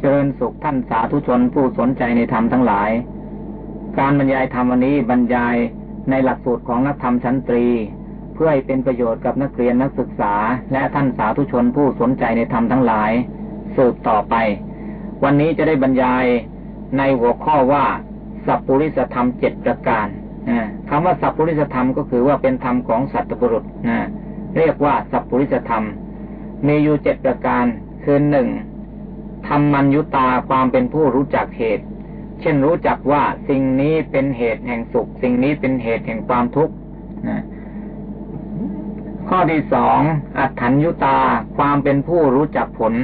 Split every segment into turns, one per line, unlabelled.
เจริญสุขท่านสาธุชนผู้สนใจในธรรมทั้งหลาย การบรรยายธรรมวันนี้บรรยายในหลักสูตรของนักธรรมชั้นตรี เพื่อให้เป็นประโยชน์กับนักเรียนนักศึกษา และท่านสาธุชนผู้สนใจในธรรมทั้งหลาย สืบต่อไป วันนี้จะได้บรรยายในหัวข้อว่า สัพพุริสธรรมเจ็ดประการคำว่าสัพพุริสธรรมก็คือว่าเป็นธรรมของสัตว์บุรุษเรียกว่าสัพพุริสธรรม มีอยู่เจ็ดประการคือหนึ่ง ธรรมัญยุตาความเป็นผู้รู้จักเหตุ เช่นรู้จักว่าสิ่งนี้เป็นเหตุแห่งสุข สิ่งนี้เป็นเหตุแห่งความทุกข์นะข้อที่สองอัตถัญยุตาความเป็นผู้รู้จักผล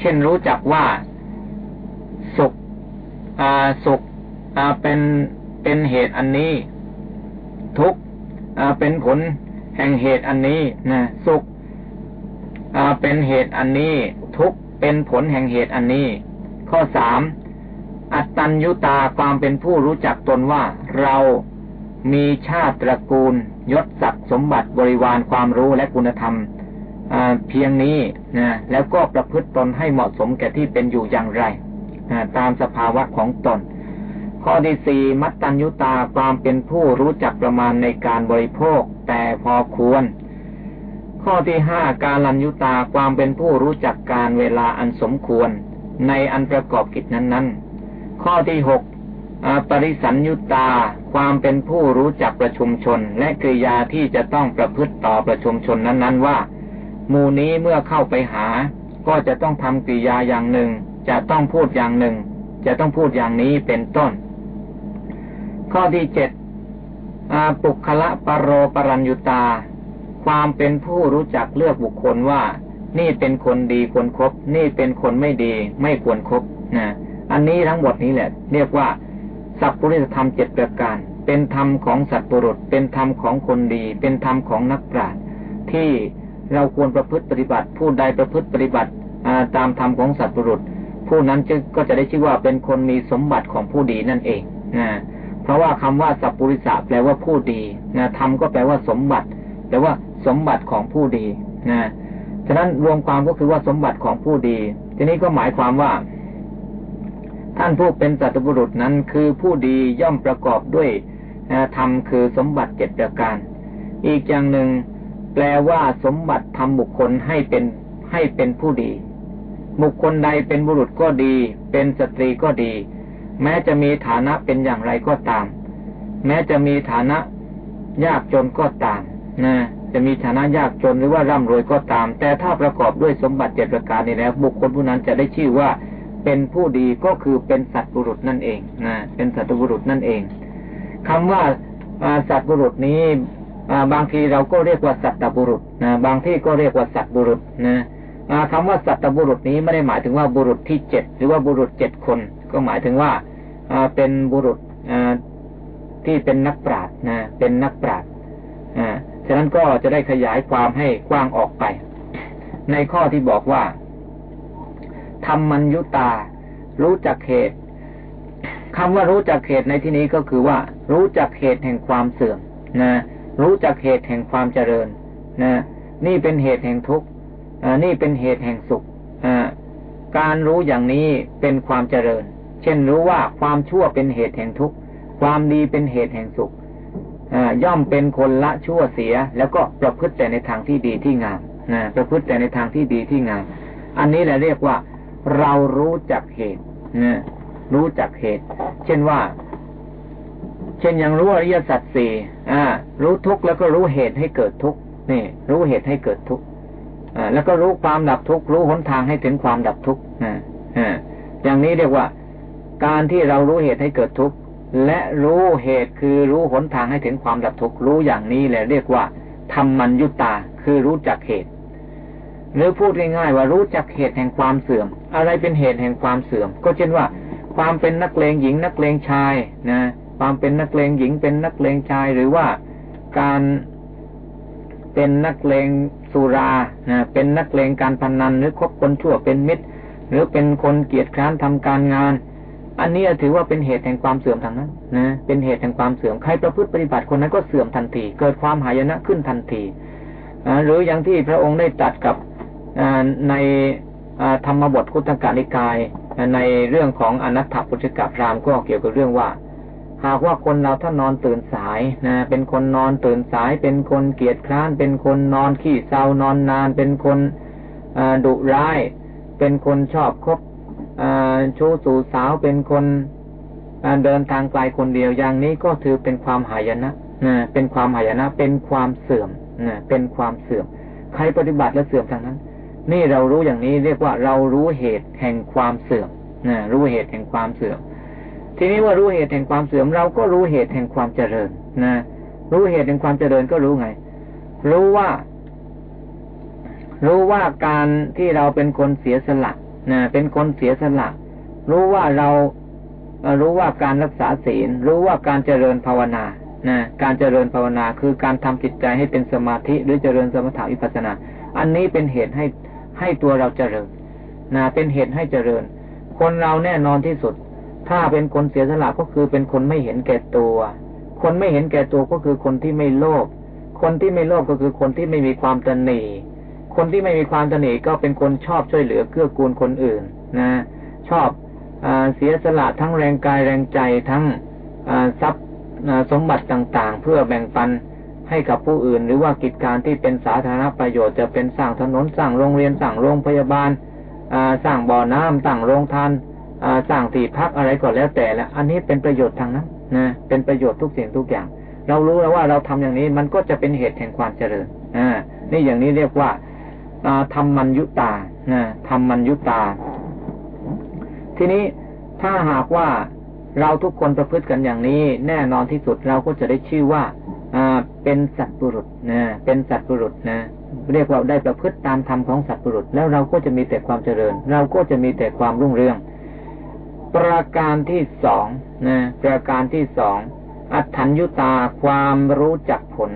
เช่นรู้จักว่าสุขสุขเป็นเป็นเหตุอันนี้ ทุกเป็นผลแห่งเหตุอันนี้นะสุขเป็นเหตุอันนี้ทุก เป็นผลแห่งเหตุอันนี้ ข้อสามอัตตัญยุตาความเป็นผู้รู้จักตนว่าเรามีชาติตระกูล ยศศักดิ์สมบัติบริวารความรู้และคุณธรรมเพียงนี้นะแล้วก็ประพฤติตนให้เหมาะสมแก่ที่เป็นอยู่อย่างไรตามสภาวะของตน ข้อที่สี่มัตตัญยุตาความเป็นผู้รู้จักประมาณในการบริโภค แต่พอควร ข้อที่ห้าการลัญยุตาความเป็นผู้รู้จักการเวลาอันสมควร ในอันประกอบกิจนั้นๆ ข้อที่หกปริสัญยุตา ความเป็นผู้รู้จักประชุมชน และกริยาที่จะต้องประพฤติต่อประชุมชนนั้นๆ ว่าหมู่นี้เมื่อเข้าไปหา ก็จะต้องทำกริยาอย่างหนึ่ง จะต้องพูดอย่างหนึ่ง จะต้องพูดอย่างนี้เป็นต้น ข้อที่เจ็ดปุคละปรโรปรัญยุตา ความเป็นผู้รู้จักเลือกบุคคลว่า นี่เป็นคนดีควรครบนี่เป็นคนไม่ดีไม่ควรครบนะอันนี้ทั้งหมดนี้แหละ เรียกว่า สัพพุริสธรรมเจ็ดประการ เป็นธรรมของสัตว์ปรุษเป็นธรรมของคนดี เป็นธรรมของนักปราชญ์ที่เราควรประพฤติปฏิบัติ ผู้ใดประพฤติปฏิบัติตามธรรมของสัตว์ปรุษผู้นั้นจะก็จะได้ชื่อว่าเป็นคนมีสมบัติของผู้ดีนั่นเองนะเพราะว่าคำว่าสัพปุริสะแปลว่าผู้ดีนะธรรมก็แปลว่าสมบัติแปลว่า สมบัติของผู้ดีนะฉะนั้นรวมความก็คือว่าสมบัติของผู้ดี ทีนี้ก็หมายความว่า ท่านผู้เป็นสัตบุรุษนั้นคือผู้ดีย่อมประกอบด้วยธรรมคือสมบัติเจ็ดประการ อีกอย่างหนึ่งแปลว่าสมบัติทำบุคคลให้เป็นให้เป็นผู้ดี บุคคลใดเป็นบุรุษก็ดี เป็นสตรีก็ดี แม้จะมีฐานะเป็นอย่างไรก็ตาม แม้จะมีฐานะยากจนก็ตามนะ จะมีฐานะยากจนหรือว่าร่ำรวยก็ตาม แต่ถ้าประกอบด้วยสมบัติเจ็ดประการนี้แล้ว บุคคลผู้นั้นจะได้ชื่อว่าเป็นผู้ดีก็คือเป็นสัตว์บุรุษนั่นเองนะเป็นสัตว์บุรุษนั่นเองคำว่าสัตว์บุรุษนี้บางทีเราก็เรียกว่าสัตว์บุรุษนะบางที่ก็เรียกว่าสัตว์บุรุษนะคำว่าสัตบุรุษนี้ไม่ได้หมายถึงว่าบุรุษที่เจ็ดหรือว่าบุรุษเจ็ดคน ก็หมายถึงว่าเป็นบุรุษที่เป็นนักปราชญ์นะเป็นนักปราชญ์ ฉะนั้นก็จะได้ขยายความให้กว้างออกไป ในข้อที่บอกว่าธรรมัญยุตา รู้จักเหตุคำว่ารู้จักเหตุในที่นี้ก็คือว่า รู้จักเหตุแห่งความเสื่อมนะรู้จักเหตุแห่งความเจริญนะนี่เป็นเหตุแห่งทุกข์นี่เป็นเหตุแห่งสุขการรู้อย่างนี้เป็นความเจริญ เช่นรู้ว่าความชั่วเป็นเหตุแห่งทุกข์ ความดีเป็นเหตุแห่งสุข ย่อมเป็นคนละชั่วเสีย แล้วก็ประพฤติแต่ในทางที่ดีที่งามประพฤติแต่ในทางที่ดีที่งาม อันนี้แหละเรียกว่า เรารู้จักเหตุรู้จักเหตุ เช่นว่า เช่นอย่างรู้อริยสัจสี่รู้ทุกข์แล้วก็รู้เหตุให้เกิดทุกข์นี่ รู้เหตุให้เกิดทุกข์แล้วก็รู้ความดับทุกข์รู้หนทางให้ถึงความดับทุกข์อย่างนี้เรียกว่า การที่เรารู้เหตุให้เกิดทุกข์ และรู้เหตุคือรู้หนทางให้ถึงความดับทุกข์รู้อย่างนี้แหละเรียกว่าธรรมัญยุตาคือรู้จักเหตุ หรือพูดง่ายๆว่ารู้จักเหตุแห่งความเสื่อม อะไรเป็นเหตุแห่งความเสื่อม ก็เช่นว่า ความเป็นนักเลงหญิงนักเลงชายนะความเป็นนักเลงหญิงเป็นนักเลงชายหรือว่าการเป็นนักเลงสุราเป็นนักเลงการพนันหรือคบคนชั่วเป็นมิตร หรือเป็นคนเกียจคร้านทำการงาน อันนี้ถือว่าเป็นเหตุแห่งความเสื่อมทางนั้นนะเป็นเหตุแห่งความเสื่อมใครประพฤติปฏิบัติคนนั้นก็เสื่อมทันที เกิดความหายนะขึ้นทันทีหรืออย่างที่พระองค์ได้ตัดกับในธรรมบทคุตกานิกาย ในเรื่องของอนัตถพุทธกาพรามก็เกี่ยวกับเรื่องว่า หากว่าคนเราถ้านอนตื่นสายนะเป็นคนนอนตื่นสาย เป็นคนเกียจคร้าน เป็นคนนอนขี้เศร้านอนนาน เป็นคนดุร้าย เป็นคนชอบคบ ชู้สู่สาวเป็นคนเดินทางไกลคนเดียวอย่างนี้ก็ถือเป็นความหายนะนะเป็นความหายนะ เป็นความเสื่อมเป็นความเสื่อม ใครปฏิบัติแล้วเสื่อมทางนั้น นี่เรารู้อย่างนี้เรียกว่าเรารู้เหตุแห่งความเสื่อมรู้เหตุแห่งความเสื่อม ทีนี้ว่ารู้เหตุแห่งความเสื่อมเราก็รู้เหตุแห่งความเจริญนะรู้เหตุแห่งความเจริญก็รู้ไง รู้ว่า รู้ว่าการที่เราเป็นคนเสียสละ นะเป็นคนเสียสละ รู้ว่าเรารู้ว่าการรักษาศีล รู้ว่าการเจริญภาวนานะการเจริญภาวนาคือการทำจิตใจให้เป็นสมาธิ หรือเจริญสมถะวิปัสนา อันนี้เป็นเหตุให้ให้ตัวเราเจริญนะเป็นเหตุให้เจริญ คนเราแน่นอนที่สุด ถ้าเป็นคนเสียสละก็คือเป็นคนไม่เห็นแก่ตัว คนไม่เห็นแก่ตัวก็คือคนที่ไม่โลภคนที่ไม่โลภก็คือคนที่ไม่มีความตนี คนที่ไม่มีความตนีก็เป็นคนชอบช่วยเหลือเกื้อกูลคนอื่นนะ ชอบอเสียสละทั้งแรงกายแรงใจทั้งทรัพย์สมบัติต่างๆ เพื่อแบ่งปันให้กับผู้อื่น หรือว่ากิจการที่เป็นสาธารณประโยชน์จะเป็นสร้างถนนสร้างโรงเรียนสร้างโรงพยาบาลสร้างบ่อน้ำสร้างโรงทานสร้างที่พักอะไรก็แล้วแต่ละอันนี้เป็นประโยชน์ทางนั้นนะเป็นประโยชน์ทุกสิ่งทุกอย่าง เรารู้แล้วว่าเราทำอย่างนี้มันก็จะเป็นเหตุแห่งความเจริญอ่านี่อย่างนี้เรียกว่า ทำมันยุตานะทำมันยุตา ทีนี้ถ้าหากว่าเราทุกคนประพฤติกันอย่างนี้ แน่นอนที่สุดเราก็จะได้ชื่อว่าเป็นสัตว์ปรุษนะเป็นสัตว์ปรุษนะเรียกว่าได้ประพฤติตามธรรมของสัตว์ปรุษ แล้วเราก็จะมีแต่ความเจริญ เราก็จะมีแต่ความรุ่งเรือง ประการที่สองนะประการที่สองอัตถัญยุตาความรู้จักผล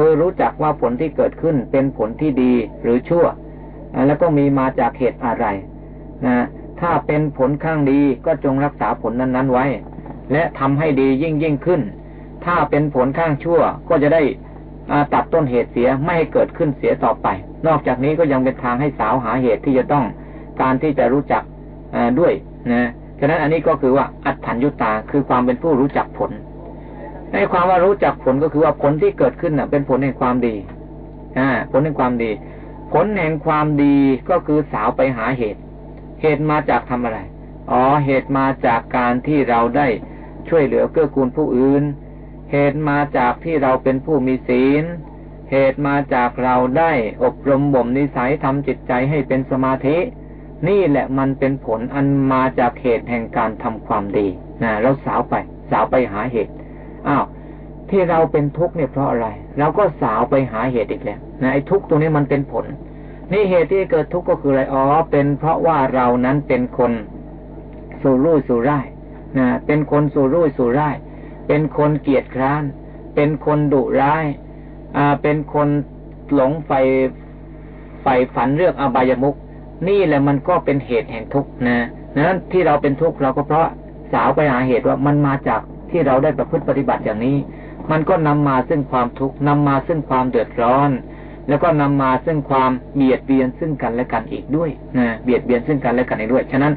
คือรู้จักว่าผลที่เกิดขึ้นเป็นผลที่ดีหรือชั่ว แล้วก็มีมาจากเหตุอะไรนะถ้าเป็นผลข้างดีก็จงรักษาผลนั้นๆไว้ และทำให้ดียิ่งยิ่งขึ้น ถ้าเป็นผลข้างชั่วก็จะได้ตัดต้นเหตุเสียไม่ให้เกิดขึ้นเสียต่อไป นอกจากนี้ก็ยังเป็นทางให้สาวหาเหตุที่จะต้องการที่จะรู้จักด้วยนะฉะนั้นอันนี้ก็คือว่าอัตถัญยุตาคือความเป็นผู้รู้จักผล ในความว่ารู้จักผลก็คือว่าผลที่เกิดขึ้นเป็นผลแห่งความดีอ่าผลแห่งความดี ผลแห่งความดีก็คือสาวไปหาเหตุ เหตุมาจากทำอะไร อ๋อ เหตุมาจากการที่เราได้ช่วยเหลือเกื้อกูลผู้อื่น เหตุมาจากที่เราเป็นผู้มีศีล เหตุมาจากเราได้อบรมบ่มนิสัยทำจิตใจให้เป็นสมาธิ นี่แหละมันเป็นผลอันมาจากเหตุแห่งการทำความดีนะเราสาวไป สาวไปหาเหตุ อ้าวที่เราเป็นทุกข์เนี่ยเพราะอะไรเราก็สาวไปหาเหตุอีกแล้วนะไอ้ทุกข์ตรงนี้มันเป็นผล นี่เหตุที่เกิดทุกข์ก็คืออะไรอ๋อเป็นเพราะว่าเรานั้นเป็นคนสู่รุ่ยสู่ร่ายนะเป็นคนสู่รุ่ยสู่ร่ายเป็นคนเกียจคร้าน เป็นคนดุร้ายอ่าเป็นคนหลงไฟไฟฝันเรื่องอบายมุกนี่แหละมันก็เป็นเหตุแห่งทุกข์นะนั้นที่เราเป็นทุกข์เราก็เพราะสาวไปหาเหตุว่ามันมาจาก ที่เราได้ประพฤติปฏิบัติอย่างนี้ มันก็นำมาซึ่งความทุกข์นำมาซึ่งความเดือดร้อน แล้วก็นำมาซึ่งความเบียดเบียนซึ่งกันและกันอีกด้วยนะเบียดเบียนซึ่งกันและกันอีกด้วย ฉะนั้น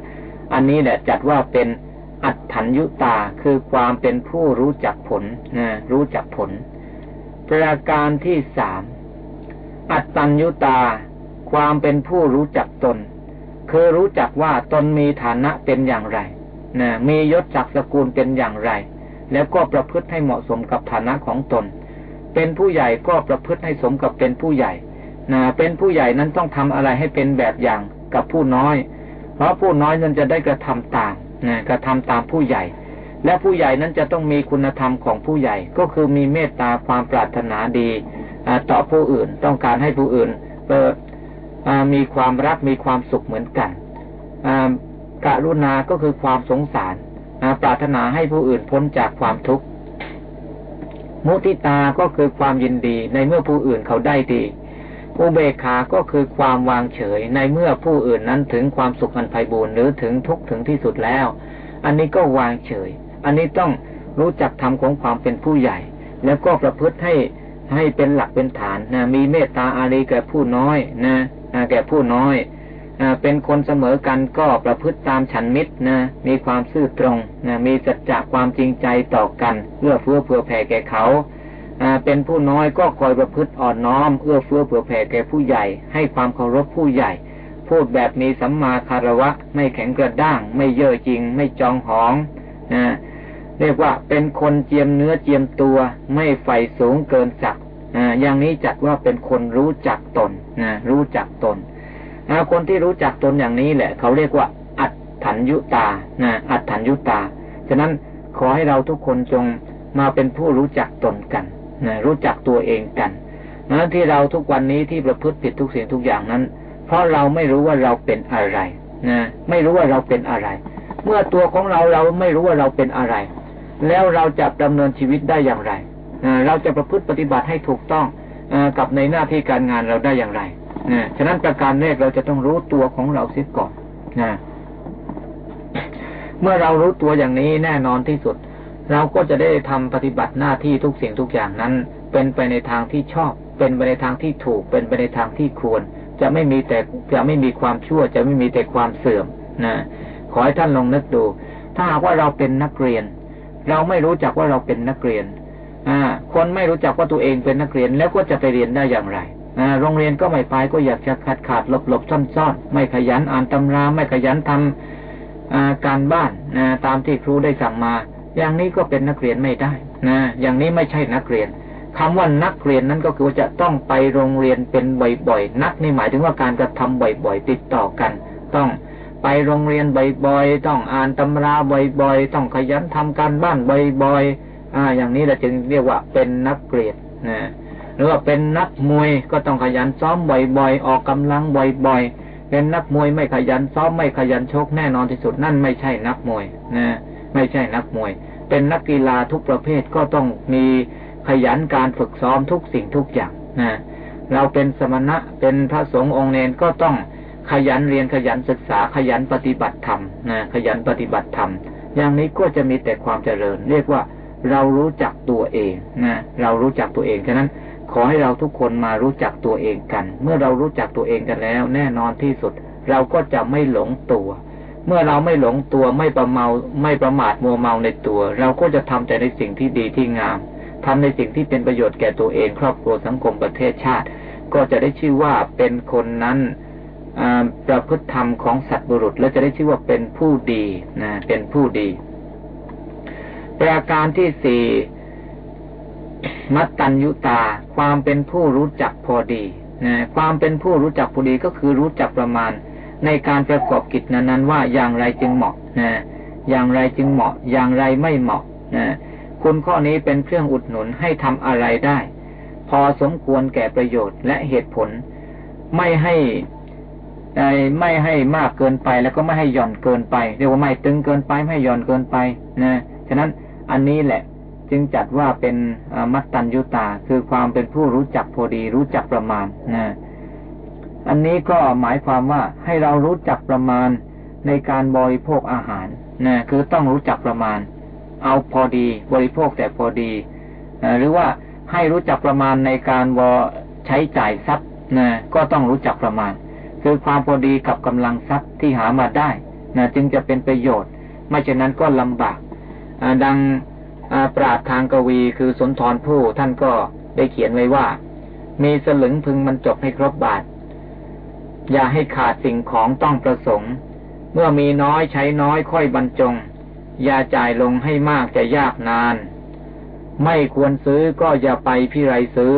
อันนี้แหละจัดว่าเป็นอัตถัญยุตาคือความเป็นผู้รู้จักผลนะรู้จักผล ประการที่สามอัตตัญยุตา ความเป็นผู้รู้จักตน คือรู้จักว่าตนมีฐานะเป็นอย่างไรนะมียศจักสกุลเป็นอย่างไร แล้วก็ประพฤติให้เหมาะสมกับฐานะของตน เป็นผู้ใหญ่ก็ประพฤติให้สมกับเป็นผู้ใหญ่นะเป็นผู้ใหญ่นั้นต้องทำอะไรให้เป็นแบบอย่างกับผู้น้อย เพราะผู้น้อยนั้นจะได้กระทำตามนะกระทำตามผู้ใหญ่ และผู้ใหญ่นั้นจะต้องมีคุณธรรมของผู้ใหญ่ ก็คือมีเมตตาความปรารถนาดีต่อผู้อื่น ต้องการให้ผู้อื่นมีความรักมีความสุขเหมือนกันกรุณาก็คือความสงสาร ปรารถนาให้ผู้อื่นพ้นจากความทุกข์ มุติตาก็คือความยินดีในเมื่อผู้อื่นเขาได้ดีอุเบกขา ก็คือความวางเฉยในเมื่อผู้อื่นนั้นถึงความสุขอันไพ่บูรณ์หรือถึงทุกข์ถึงที่สุดแล้ว อันนี้ก็วางเฉย อันนี้ต้องรู้จักทำของความเป็นผู้ใหญ่ แล้วก็ประพฤติให้ให้เป็นหลักเป็นฐานนะมีเมตตาอารีแก่ผู้น้อยนะแก่ผู้น้อย เป็นคนเสมอกันก็ประพฤติตามฉันมิตรนะ มีความซื่อตรงนะมีสัจจะความจริงใจต่อกันเอื้อเฟื้อเผื่อแผ่แก่เขาเป็นผู้น้อยก็คอยประพฤติอ่อนน้อมเอื้อเฟื้อเผื่อแผ่แก่ผู้ใหญ่ ให้ความเคารพผู้ใหญ่ พูดแบบมีสัมมาคารวะ ไม่แข็งกระด้าง ไม่เย่อจริง ไม่จองหองนะเรียกว่าเป็นคนเจียมเนื้อเจียมตัว ไม่ใฝ่สูงเกินศักดิ์อย่างนี้จัดว่าเป็นคนรู้จักตนนะรู้จักตน คนที่รู้จักตนอย่างนี้แหละ เขาเรียกว่า อัตถัญยุตานะอัตถัญยุตา ฉะนั้นขอให้เราทุกคนจงมาเป็นผู้รู้จักตนกันนะรู้จักตัวเองกันนั้นที่เราทุกวันนี้ที่ประพฤติผิดทุกสิ่งทุกอย่างนั้น เพราะเราไม่รู้ว่าเราเป็นอะไรนะไม่รู้ว่าเราเป็นอะไร เมื่อตัวของเราเราไม่รู้ว่าเราเป็นอะไร แล้วเราจะดำเนินชีวิตได้อย่างไร เราจะประพฤติปฏิบัติให้ถูกต้องกับในหน้าที่การงานเราได้อย่างไร นะฉะนั้นประการแรกเราจะต้องรู้ตัวของเราเสียก่อนนะเมื่อเรารู้ตัวอย่างนี้แน่นอนที่สุด เราก็จะได้ทำปฏิบัติหน้าที่ทุกสิ่งทุกอย่างนั้น เป็นไปในทางที่ชอบ เป็นไปในทางที่ถูก เป็นไปในทางที่ควร จะไม่มีแต่จะไม่มีความชั่ว จะไม่มีแต่ความเสื่อมนะขอให้ท่านลองนึกดู ถ้าหากว่าเราเป็นนักเรียน เราไม่รู้จักว่าเราเป็นนักเรียนอ่าคนไม่รู้จักว่าตัวเองเป็นนักเรียนแล้วก็จะไปเรียนได้อย่างไร โรงเรียนก็ไม่ไปก็อยากจะขาดขาดหลบหลบซ่อนซ่อนไม่ขยันอ่านตำราไม่ขยันทำการบ้านนะตามที่ครูได้สั่งมา อย่างนี้ก็เป็นนักเรียนไม่ได้นะอย่างนี้ไม่ใช่นักเรียนคำว่านักเรียนนั้นก็คือจะต้องไปโรงเรียนเป็นบ่อยๆนักนี่หมายถึงว่าการกระทำบ่อยๆติดต่อกัน ต้องไปโรงเรียนบ่อยๆ ต้องอ่านตำราบ่อยๆ ต้องขยันทำการบ้านบ่อยๆ อ่า อย่างนี้เราจึงเรียกว่าเป็นนักเรียนนะ หรือว่าเป็นนักมวยก็ต้องขยันซ้อมบ่อยๆ ออกกำลังบ่อยๆ เป็นนักมวยไม่ขยันซ้อมไม่ขยันชกแน่นอนที่สุดนั่นไม่ใช่นักมวยนะไม่ใช่นักมวย เป็นนักกีฬาทุกประเภทก็ต้องมีขยันการฝึกซ้อมทุกสิ่งทุกอย่างนะเราเป็นสมณะเป็นพระสงฆ์องค์เนนก็ต้องขยันเรียนขยันศึกษาขยันปฏิบัติธรรมนะขยันปฏิบัติธรรม อย่างนี้ก็จะมีแต่ความเจริญ เรียกว่าเรารู้จักตัวเองนะเรารู้จักตัวเองฉะนั้น ขอให้เราทุกคนมารู้จักตัวเองกัน เมื่อเรารู้จักตัวเองกันแล้ว แน่นอนที่สุด เราก็จะไม่หลงตัว เมื่อเราไม่หลงตัวไม่ประเมาไม่ประมาทมัวเมาในตัว เราก็จะทำแต่ในสิ่งที่ดีที่งามทำในสิ่งที่เป็นประโยชน์แก่ตัวเองครอบครัวสังคมประเทศชาติ ก็จะได้ชื่อว่าเป็นคนนั้นประพฤติธรรมของสัตว์บุรุษ และจะได้ชื่อว่าเป็นผู้ดีนะเป็นผู้ดี ประการที่สี่ มัตตัญยุตา ความเป็นผู้รู้จักพอดีนะความเป็นผู้รู้จักพอดีก็คือรู้จักประมาณ ในการประกอบกิจนั้นๆว่าอย่างไรจึงเหมาะนะอย่างไรจึงเหมาะ อย่างไรไม่เหมาะนะคุณข้อนี้เป็นเครื่องอุดหนุนให้ทำอะไรได้ พอสมควรแก่ประโยชน์และเหตุผล ไม่ให้ไม่ให้มากเกินไปแล้วก็ไม่ให้หย่อนเกินไป เรียกว่าไม่ตึงเกินไปไม่ให้หย่อนเกินไปนะฉะนั้นอันนี้แหละ จึงจัดว่าเป็นมัตตัญยุตา คือความเป็นผู้รู้จักพอดี รู้จักประมาณนะอันนี้ก็หมายความว่าให้เรารู้จักประมาณในการบริโภคอาหารนะคือต้องรู้จักประมาณ เอาพอดีบริโภคแต่พอดีหรือว่าให้รู้จักประมาณในการวใช้จ่ายทรัพย์นะก็ต้องรู้จักประมาณ คือความพอดีกับกำลังทรัพย์ที่หามาได้นะจึงจะเป็นประโยชน์ ไม่เช่นนั้นก็ลำบากดัง ปราดทางกวีคือสุนทรผู้ท่านก็ได้เขียนไว้ว่า มีสลึงพึงมันจบให้ครบบาท อย่าให้ขาดสิ่งของต้องประสงค์ เมื่อมีน้อยใช้น้อยค่อยบรรจง อย่าจ่ายลงให้มากจะยากนาน ไม่ควรซื้อก็อย่าไปพิไรซื้อ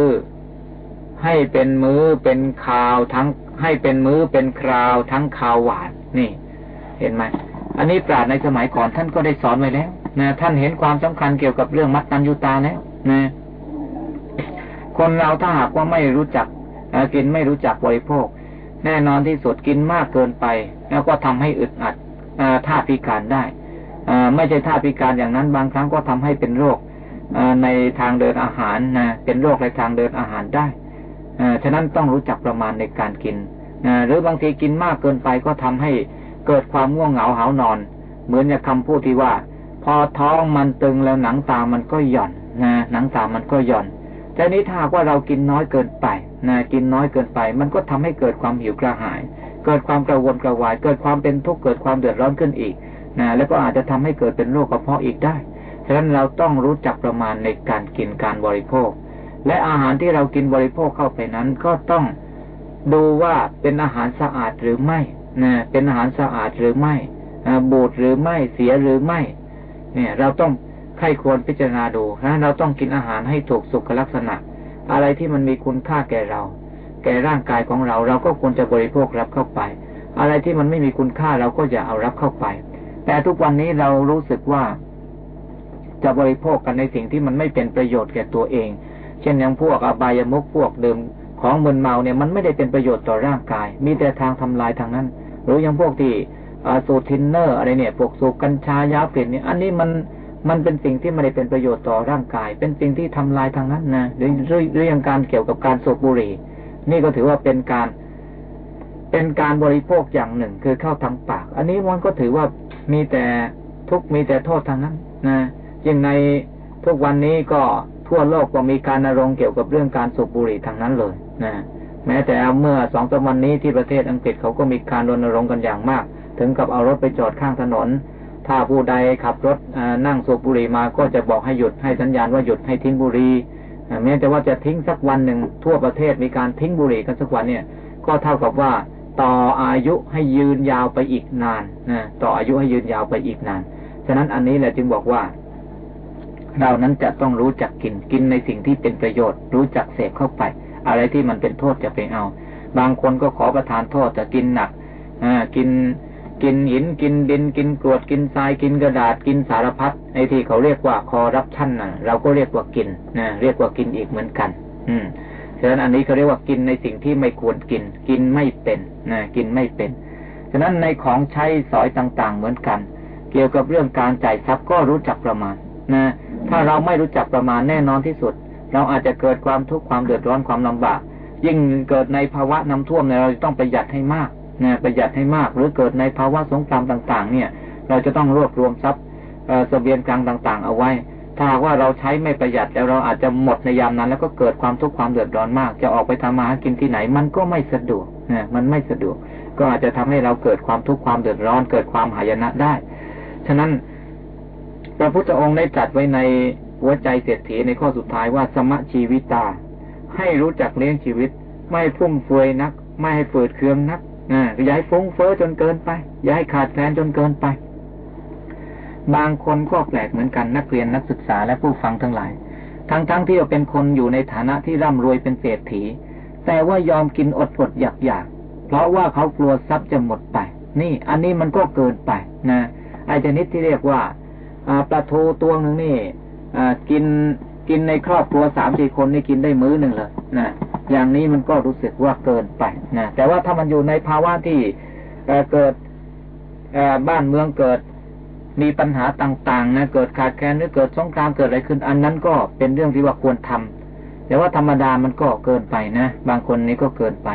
ให้เป็นมือ้อเป็นคราวทั้ง ให้เป็นมื้อเป็นคราวทั้งคาวหวานนี่ เห็นไหมอันนี้ปราดในสมัยก่อนท่านก็ได้สอนไว้แล้ว นะท่านเห็นความสำคัญเกี่ยวกับเรื่องมัตตัญญูตาแล้วนะคนเราถ้าหากว่าไม่รู้จักกินไม่รู้จักบริโภค แน่นอนที่สุดกินมากเกินไป แล้วก็ทำให้อึดอัดท่าพิการได้ไม่ใช่ท่าพิการอย่างนั้น บางครั้งก็ทำให้เป็นโรคในทางเดินอาหารนะเป็นโรคในทางเดินอาหารได้ฉะนั้นต้องรู้จักประมาณในการกินหรือบางทีกินมากเกินไปก็ทำให้เกิดความง่วงเหงาหานอน เหมือนอย่างคำพูดที่ว่า พอท้องมันตึงแล้วหนังตามันก็หย่อนนะหนังตามันก็หย่อนแต่นี้ถ้าว่าเรากินน้อยเกินไปนะกินน้อยเกินไป มันก็ทำให้เกิดความหิวกระหาย เกิดความกระวนกระวาย เกิดความเป็นทุกข์เกิดความเดือดร้อนขึ้นอีกนะแล้วก็อาจจะทำให้เกิดเป็นโรคกระเพาะอีกได้ฉะนั้นเราต้องรู้จักประมาณในการกินการบริโภค และอาหารที่เรากินบริโภคเข้าไปนั้นก็ต้องดูว่าเป็นอาหารสะอาดหรือไม่นะเป็นอาหารสะอาดหรือไม่บูดหรือไม่เสียหรือไม่ เนี่ย เราต้องใครควรพิจารณาดูนะเราต้องกินอาหารให้ถูกสุขลักษณะ อะไรที่มันมีคุณค่าแก่เรา แก่ร่างกายของเราเราก็ควรจะบริโภครับเข้าไป อะไรที่มันไม่มีคุณค่าเราก็อย่าเอารับเข้าไป แต่ทุกวันนี้เรารู้สึกว่า จะบริโภคกันในสิ่งที่มันไม่เป็นประโยชน์แก่ตัวเอง เช่นอย่างพวกอบายมุกพวกดื่มของมึนเมาเนี่ยมันไม่ได้เป็นประโยชน์ต่อร่างกาย มีแต่ทางทำลายทางนั้น หรืออย่างพวกที่ สูตรทินเนอร์อะไรเนี่ยพวกสูบกัญชายาเปลี่ยนเนี่ยอันนี้มันมันเป็นสิ่งที่ไม่ได้เป็นประโยชน์ต่อร่างกาย เป็นสิ่งที่ทำลายทางนั้นนะหรือเรื่องการเกี่ยวกับการสูบบุหรี่ นี่ก็ถือว่าเป็นการเป็นการบริโภคอย่างหนึ่งคือเข้าทางปาก อันนี้มันก็ถือว่ามีแต่ทุกมีแต่โทษทางนั้นนะยิ่งในทุกวันนี้ก็ทั่วโลกก็มีการนรงเกี่ยวกับเรื่องการสูบบุหรี่ทางนั้นเลยนะแม้แต่เมื่อสองสามวันนี้ที่ประเทศอังกฤษเขาก็มีการรณรงค์กันอย่างมาก ถึงกับเอารถไปจอดข้างถนน ถ้าผู้ใดขับรถนั่งสูบบุหรี่มาก็จะบอกให้หยุดให้สัญญาณว่าหยุดให้ทิ้งบุหรี่แม้แต่ว่าจะทิ้งสักวันหนึ่งทั่วประเทศมีการทิ้งบุหรี่กันสักวันเนี่ย ก็เท่ากับว่าต่ออายุให้ยืนยาวไปอีกนานนะต่ออายุให้ยืนยาวไปอีกนาน ฉะนั้นอันนี้แหละจึงบอกว่า เรานั้นจะต้องรู้จักกินกินในสิ่งที่เป็นประโยชน์ รู้จักเสพเข้าไป อะไรที่มันเป็นโทษจะไปเอา บางคนก็ขอประทานโทษจะกินหนักอ่ากิน กินหินกินดินกินกรวดกินทรายกินกระดาษกินสารพัดไอ้ที่เขาเรียกว่าคอรับชั่นนะเราก็เรียกว่ากินนะเรียกว่ากินอีกเหมือนกัน อืมฉะนั้นอันนี้เขาเรียกว่ากินในสิ่งที่ไม่ควรกิน กินไม่เป็นนะกินไม่เป็นฉะนั้นในของใช้สอยต่างๆเหมือนกัน เกี่ยวกับเรื่องการจ่ายทรัพย์ก็รู้จักประมาณนะถ้าเราไม่รู้จักประมาณแน่นอนที่สุด เราอาจจะเกิดความทุกข์ความเดือดร้อนความลำบาก ยิ่งเกิดในภาวะน้าท่วมเนี่ยเราต้องประหยัดให้มาก นะประหยัดให้มาก หรือเกิดในภาวะสงครามต่างๆ เนี่ย เราจะต้องรวบรวมทรัพย์เสบียงกลางต่าง ๆ เอาไว้ ถ้าว่าเราใช้ไม่ประหยัดแล้วเราอาจจะหมดในยามนั้น แล้วก็เกิดความทุกข์ความเดือดร้อนมาก จะออกไปทำมาหากินที่ไหน มันก็ไม่สะดวกนะมันไม่สะดวก ก็อาจจะทำให้เราเกิดความทุกข์ความเดือดร้อน เกิดความหายนะได้ ฉะนั้นพระพุทธองค์ได้จัดไว้ในหัวใจเศรษฐีในข้อสุดท้ายว่าสมะชีวิตา ให้รู้จักเลี้ยงชีวิต ไม่ฟุ่มเฟือยนัก ไม่ให้เปิดเครื่องนัก อ่าอย่าให้ฟุ้งเฟ้อจนเกินไป อย่าให้ขาดแคลนจนเกินไป บางคนก็แปลกเหมือนกันนักเรียนนักศึกษาและผู้ฟังทั้งหลาย ทั้งๆทที่เราเป็นคนอยู่ในฐานะที่ร่ำรวยเป็นเศรษฐี แต่ว่ายอมกินอดอดอยากอยากเพราะว่าเขากลัวทรัพย์จะหมดไป นี่ อันนี้มันก็เกินไปนะไอ้ชนิดที่เรียกว่าปลาทูตัวหนึ่งนี่กิน กินในครอบครัวสามสี่คนนี่กินได้มื้อหนึ่งเลยนะอย่างนี้มันก็รู้สึกว่าเกินไปนะแต่ว่าถ้ามันอยู่ในภาวะที่เกิดบ้านเมืองเกิดมีปัญหาต่างๆนะเกิดขาดแคลนหรือเกิดสงครามเกิดอะไรขึ้น อันนั้นก็เป็นเรื่องที่ว่าควรทำแต่ว่าธรรมดามันก็เกินไปนะบางคนนี้ก็เกินไป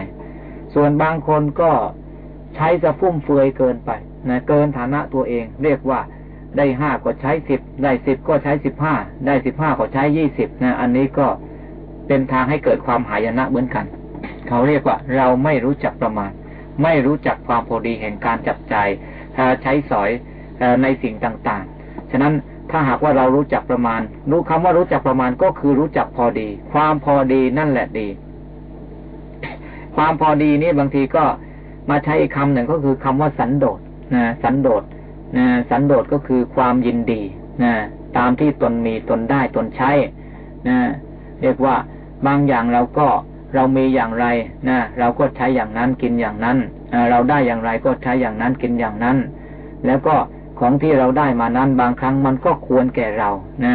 ส่วนบางคนก็ใช้จะฟุ่มเฟือยเกินไปนะเกินฐานะตัวเอง เรียกว่า ได้ห้าก็ใช้สิบได้สิบก็ใช้สิบห้าได้สิบห้าก็ใช้ยี่สิบนะ อันนี้ก็เป็นทางให้เกิดความหายนะเหมือนกัน เขาเรียกว่าเราไม่รู้จักประมาณ ไม่รู้จักความพอดีแห่งการจับใจใช้สอยในสิ่งต่างๆ ฉะนั้นถ้าหากว่าเรารู้จักประมาณ รู้คำว่ารู้จักประมาณก็คือรู้จักพอดี ความพอดีนั่นแหละดี ความพอดีนี่บางทีก็มาใช้อีกคำหนึ่งก็คือคำว่าสันโดษนะสันโดษ นะสันโดษก็คือความยินดีนะตามที่ตนมีตนได้ตนใช้นะเรียกว่าบางอย่างเราก็เรามีอย่างไรนะเราก็ใช้อย่างนั้นกินอย่างนั้นเราได้อย่างไรก็ใช้อย่างนั้นกินอย่างนั้น แล้วก็ของที่เราได้มานั้นบางครั้งมันก็ควรแก่เรานะ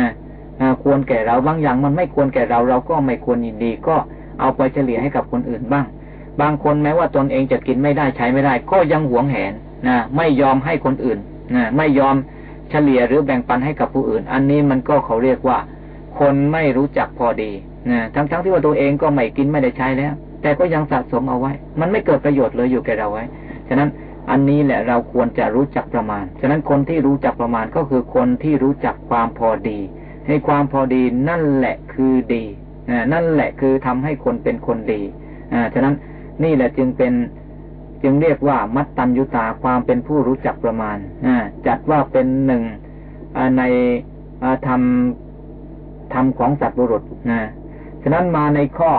ควรแก่เราบางอย่างมันไม่ควรแก่เราเราก็ไม่ควรยินดี ก็เอาไปเฉลี่ยให้กับคนอื่นบ้าง บางคนแม้ว่าตนเองจะกินไม่ได้ใช้ไม่ได้ ก็ยังหวงแหนนะไม่ยอมให้คนอื่น นะไม่ยอมเฉลี่ยหรือแบ่งปันให้กับผู้อื่น อันนี้มันก็เขาเรียกว่า คนไม่รู้จักพอดีนะทั้งๆทที่ว่าตัวเองก็ไม่กินไม่ได้ใช้แล้ว แต่ก็ยังสะสมเอาไว้ มันไม่เกิดประโยชน์เลยอยู่แก่เราไว้ ฉะนั้นอันนี้แหละเราควรจะรู้จักประมาณ ฉะนั้นคนที่รู้จักประมาณก็คือคนที่รู้จักความพอดี ให้ความพอดีนั่นแหละคือดีนั่นแหละคือทำให้คนเป็นคนดี อ่า ฉะนั้นนี่แหละจึงเป็น จึงเรียกว่า มัตตัญญุตาความเป็นผู้รู้จักประมาณจัดว่าเป็นหนึ่งในธรรมธรรมของสัตว์บุรุษนะฉะนั้นมาในข้อ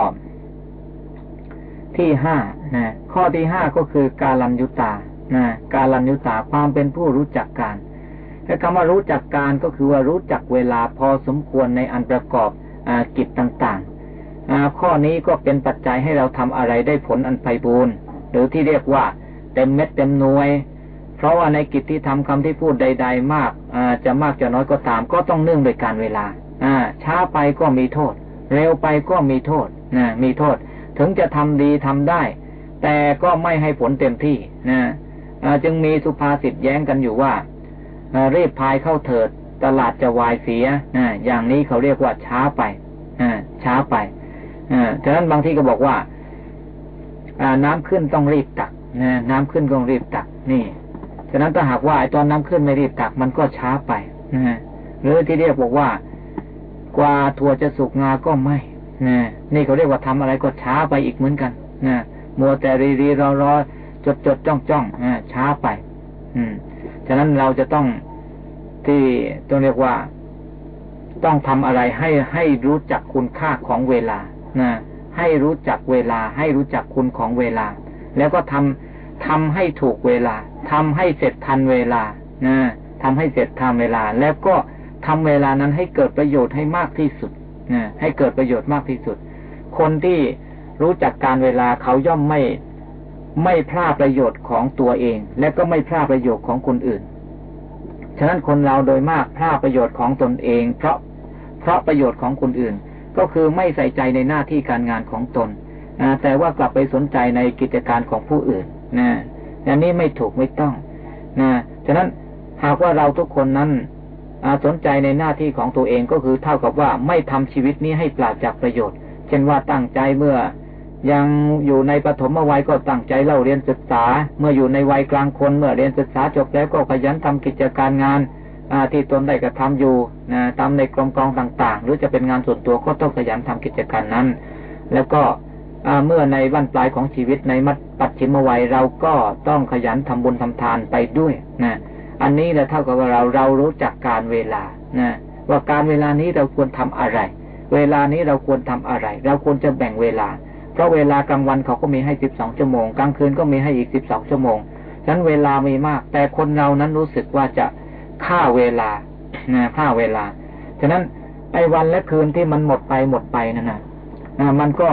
ที่ห้านะข้อที่ห้าก็คือการลัญยุตานะการลัญยุตาความเป็นผู้รู้จักการแต่คำว่ารู้จักการก็คือว่ารู้จักเวลาพอสมควรในอันประกอบอกิจต่างๆข้อนี้ก็เป็นปัจจัยให้เราทำอะไรได้ผลอันไพบูรณ์ หรือที่เรียกว่าเต็มเม็ดเต็มหน่วย เพราะว่าในกิจที่ทำคำที่พูดใด ๆ มากจะมากจะน้อยก็ตาม ก็ต้องเนื่องโดยการเวลาช้าไปก็มีโทษ เร็วไปก็มีโทษนะมีโทษ ถึงจะทำดีทำได้ แต่ก็ไม่ให้ผลเต็มที่นะจึงมีสุภาษิตแย้งกันอยู่ว่ารีบพายเข้าเถิด ตลาดจะวายเสียอย่างนี้เขาเรียกว่าช้าไปช้าไปฉะนั้นบางที่ก็บอกว่า น้ำขึ้นต้องรีบตักน้ำขึ้นต้องรีบตัก นี่ฉะนั้นถ้าหากว่าไอ้ตอนน้ำขึ้นไม่รีบตักมันก็ช้าไปหรือที่เรียกบอกว่า กว่าถั่วจะสุกงาก็ไม่นะนี่เขาเรียกว่าทำอะไรก็ช้าไปอีกเหมือนกันนะมัวแต่รีรีรอรอจดจดจ้องจ้องช้าไป อืม ฉะนั้นเราจะต้องที่ต้องเรียกว่า ต้องทำอะไรให้ให้รู้จักคุณค่าของเวลานะ ให้รู้จักเวลา ให้รู้จักคุณของเวลา แล้วก็ทำทำให้ถูกเวลาทำให้เสร็จทันเวลานะทำให้เสร็จทันเวลา แล้วก็ทำเวลานั้นให้เกิดประโยชน์ให้มากที่สุดนะให้เกิดประโยชน์มากที่สุด คนที่รู้จักการเวลาเขาย่อมไม่ไม่พลาดประโยชน์ของตัวเอง และก็ไม่พลาดประโยชน์ของคนอื่น ฉะนั้นคนเราโดยมากพลาดประโยชน์ของตนเอง เพราะเพราะประโยชน์ของคนอื่น ก็คือไม่ใส่ใจในหน้าที่การงานของตนแต่ว่ากลับไปสนใจในกิจการของผู้อื่นนะอันนี้ไม่ถูกไม่ต้องนะฉะนั้นหากว่าเราทุกคนนั้นสนใจในหน้าที่ของตัวเองก็คือเท่ากับว่าไม่ทำชีวิตนี้ให้ปราศจากประโยชน์ เช่นว่าตั้งใจเมื่อ ยังอยู่ในปฐมวัยก็ตั้งใจเล่าเรียนศึกษา เมื่ออยู่ในวัยกลางคนเมื่อเรียนศึกษาจบแล้วก็ขยันทำกิจการงาน ที่ตนได้กระทำอยู่นะตามในกรมกองต่างๆ หรือจะเป็นงานส่วนตัวก็ต้องขยันทำกิจการนั้น แล้วก็เมื่อในวันปลายของชีวิตในมัดปัจฉิมวัยเราก็ต้องขยันทำบุญทำทานไปด้วยนะอันนี้แหละเท่ากับว่าเราเรารู้จักการเวลานะว่าการเวลานี้เราควรทำอะไร เวลานี้เราควรทำอะไร เราควรจะแบ่งเวลา เพราะเวลากลางวันเขาก็มีให้สิบสองชั่วโมงกลางคืนก็มีให้อีกสิบสองชั่วโมงฉะนั้นเวลามีมาก แต่คนเรานั้นรู้สึกว่าจะ ฆ่าเวลานะฆ่าเวลา ฉะนั้นไอ้วันและคืนที่มันหมดไปหมดไปนั่นนะนะมันก็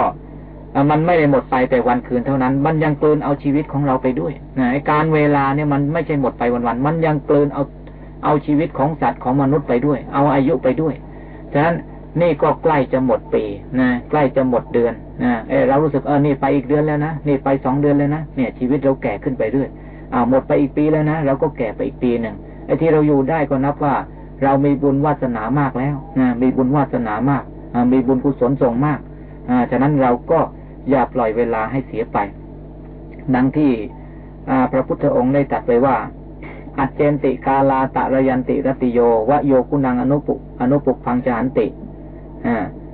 มันไม่ได้หมดไปแต่วันคืนเท่านั้น มันยังเกินเอาชีวิตของเราไปด้วยนะการเวลาเนี่ยมันไม่ใช่หมดไปวันๆ มันยังเกินเอาเอาชีวิตของสัตว์ของมนุษย์ไปด้วย เอาอายุไปด้วย ฉะนั้นนี่ก็ใกล้จะหมดปีนะใกล้จะหมดเดือนนะเออเรารู้สึกเออนี่ไปอีกเดือนแล้วนะนี่ไปสองเดือนแล้วนะเนี่ยชีวิตเราแก่ขึ้นไปเรื่อยอ่าหมดไปอีกปีแล้วนะเราก็แก่ไปอีกปีหนึ่ง ไอ้ที่เราอยู่ได้ก็นับว่า เรามีบุญวาสนามากแล้วนะมีบุญวาสนามากมีบุญกุศลส่งมากอ่าฉะนั้นเราก็อย่าปล่อยเวลาให้เสียไป ดังที่พระพุทธองค์ได้ตรัสไปว่า อัจเจนติกาลาตะระยันติรติโยวะโยกุนังอนุปุอนุปุพังจานติ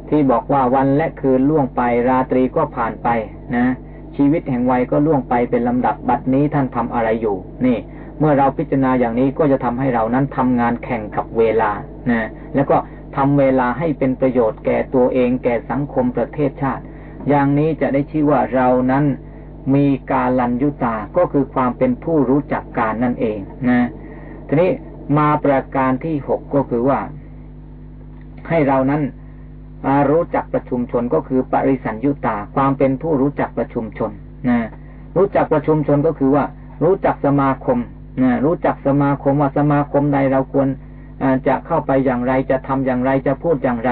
ที่บอกว่าวันและคืนล่วงไปราตรีก็ผ่านไปนะ ชีวิตแห่งวัยก็ล่วงไปเป็นลำดับบัดนี้ท่านทำอะไรอยู่ นี่ เมื่อเราพิจารณาอย่างนี้ก็จะทำให้เรานั้นทำงานแข่งกับเวลานะแล้วก็ทำเวลาให้เป็นประโยชน์แก่ตัวเองแก่สังคมประเทศชาติ อย่างนี้จะได้ชื่อว่าเรานั้นมีการลันยุตา ก็คือความเป็นผู้รู้จักการนั่นเองนะทีนี้มาประการที่หกก็คือว่า ให้เรานั้นรู้จักประชุมชนก็คือปริสัญยุตา ความเป็นผู้รู้จักประชุมชนนะรู้จักประชุมชนก็คือว่า รู้จักสมาคม นะรู้จักสมาคมว่าสมาคมใดเราควรจะเข้าไปอย่างไรจะทำอย่างไรจะพูดอย่างไร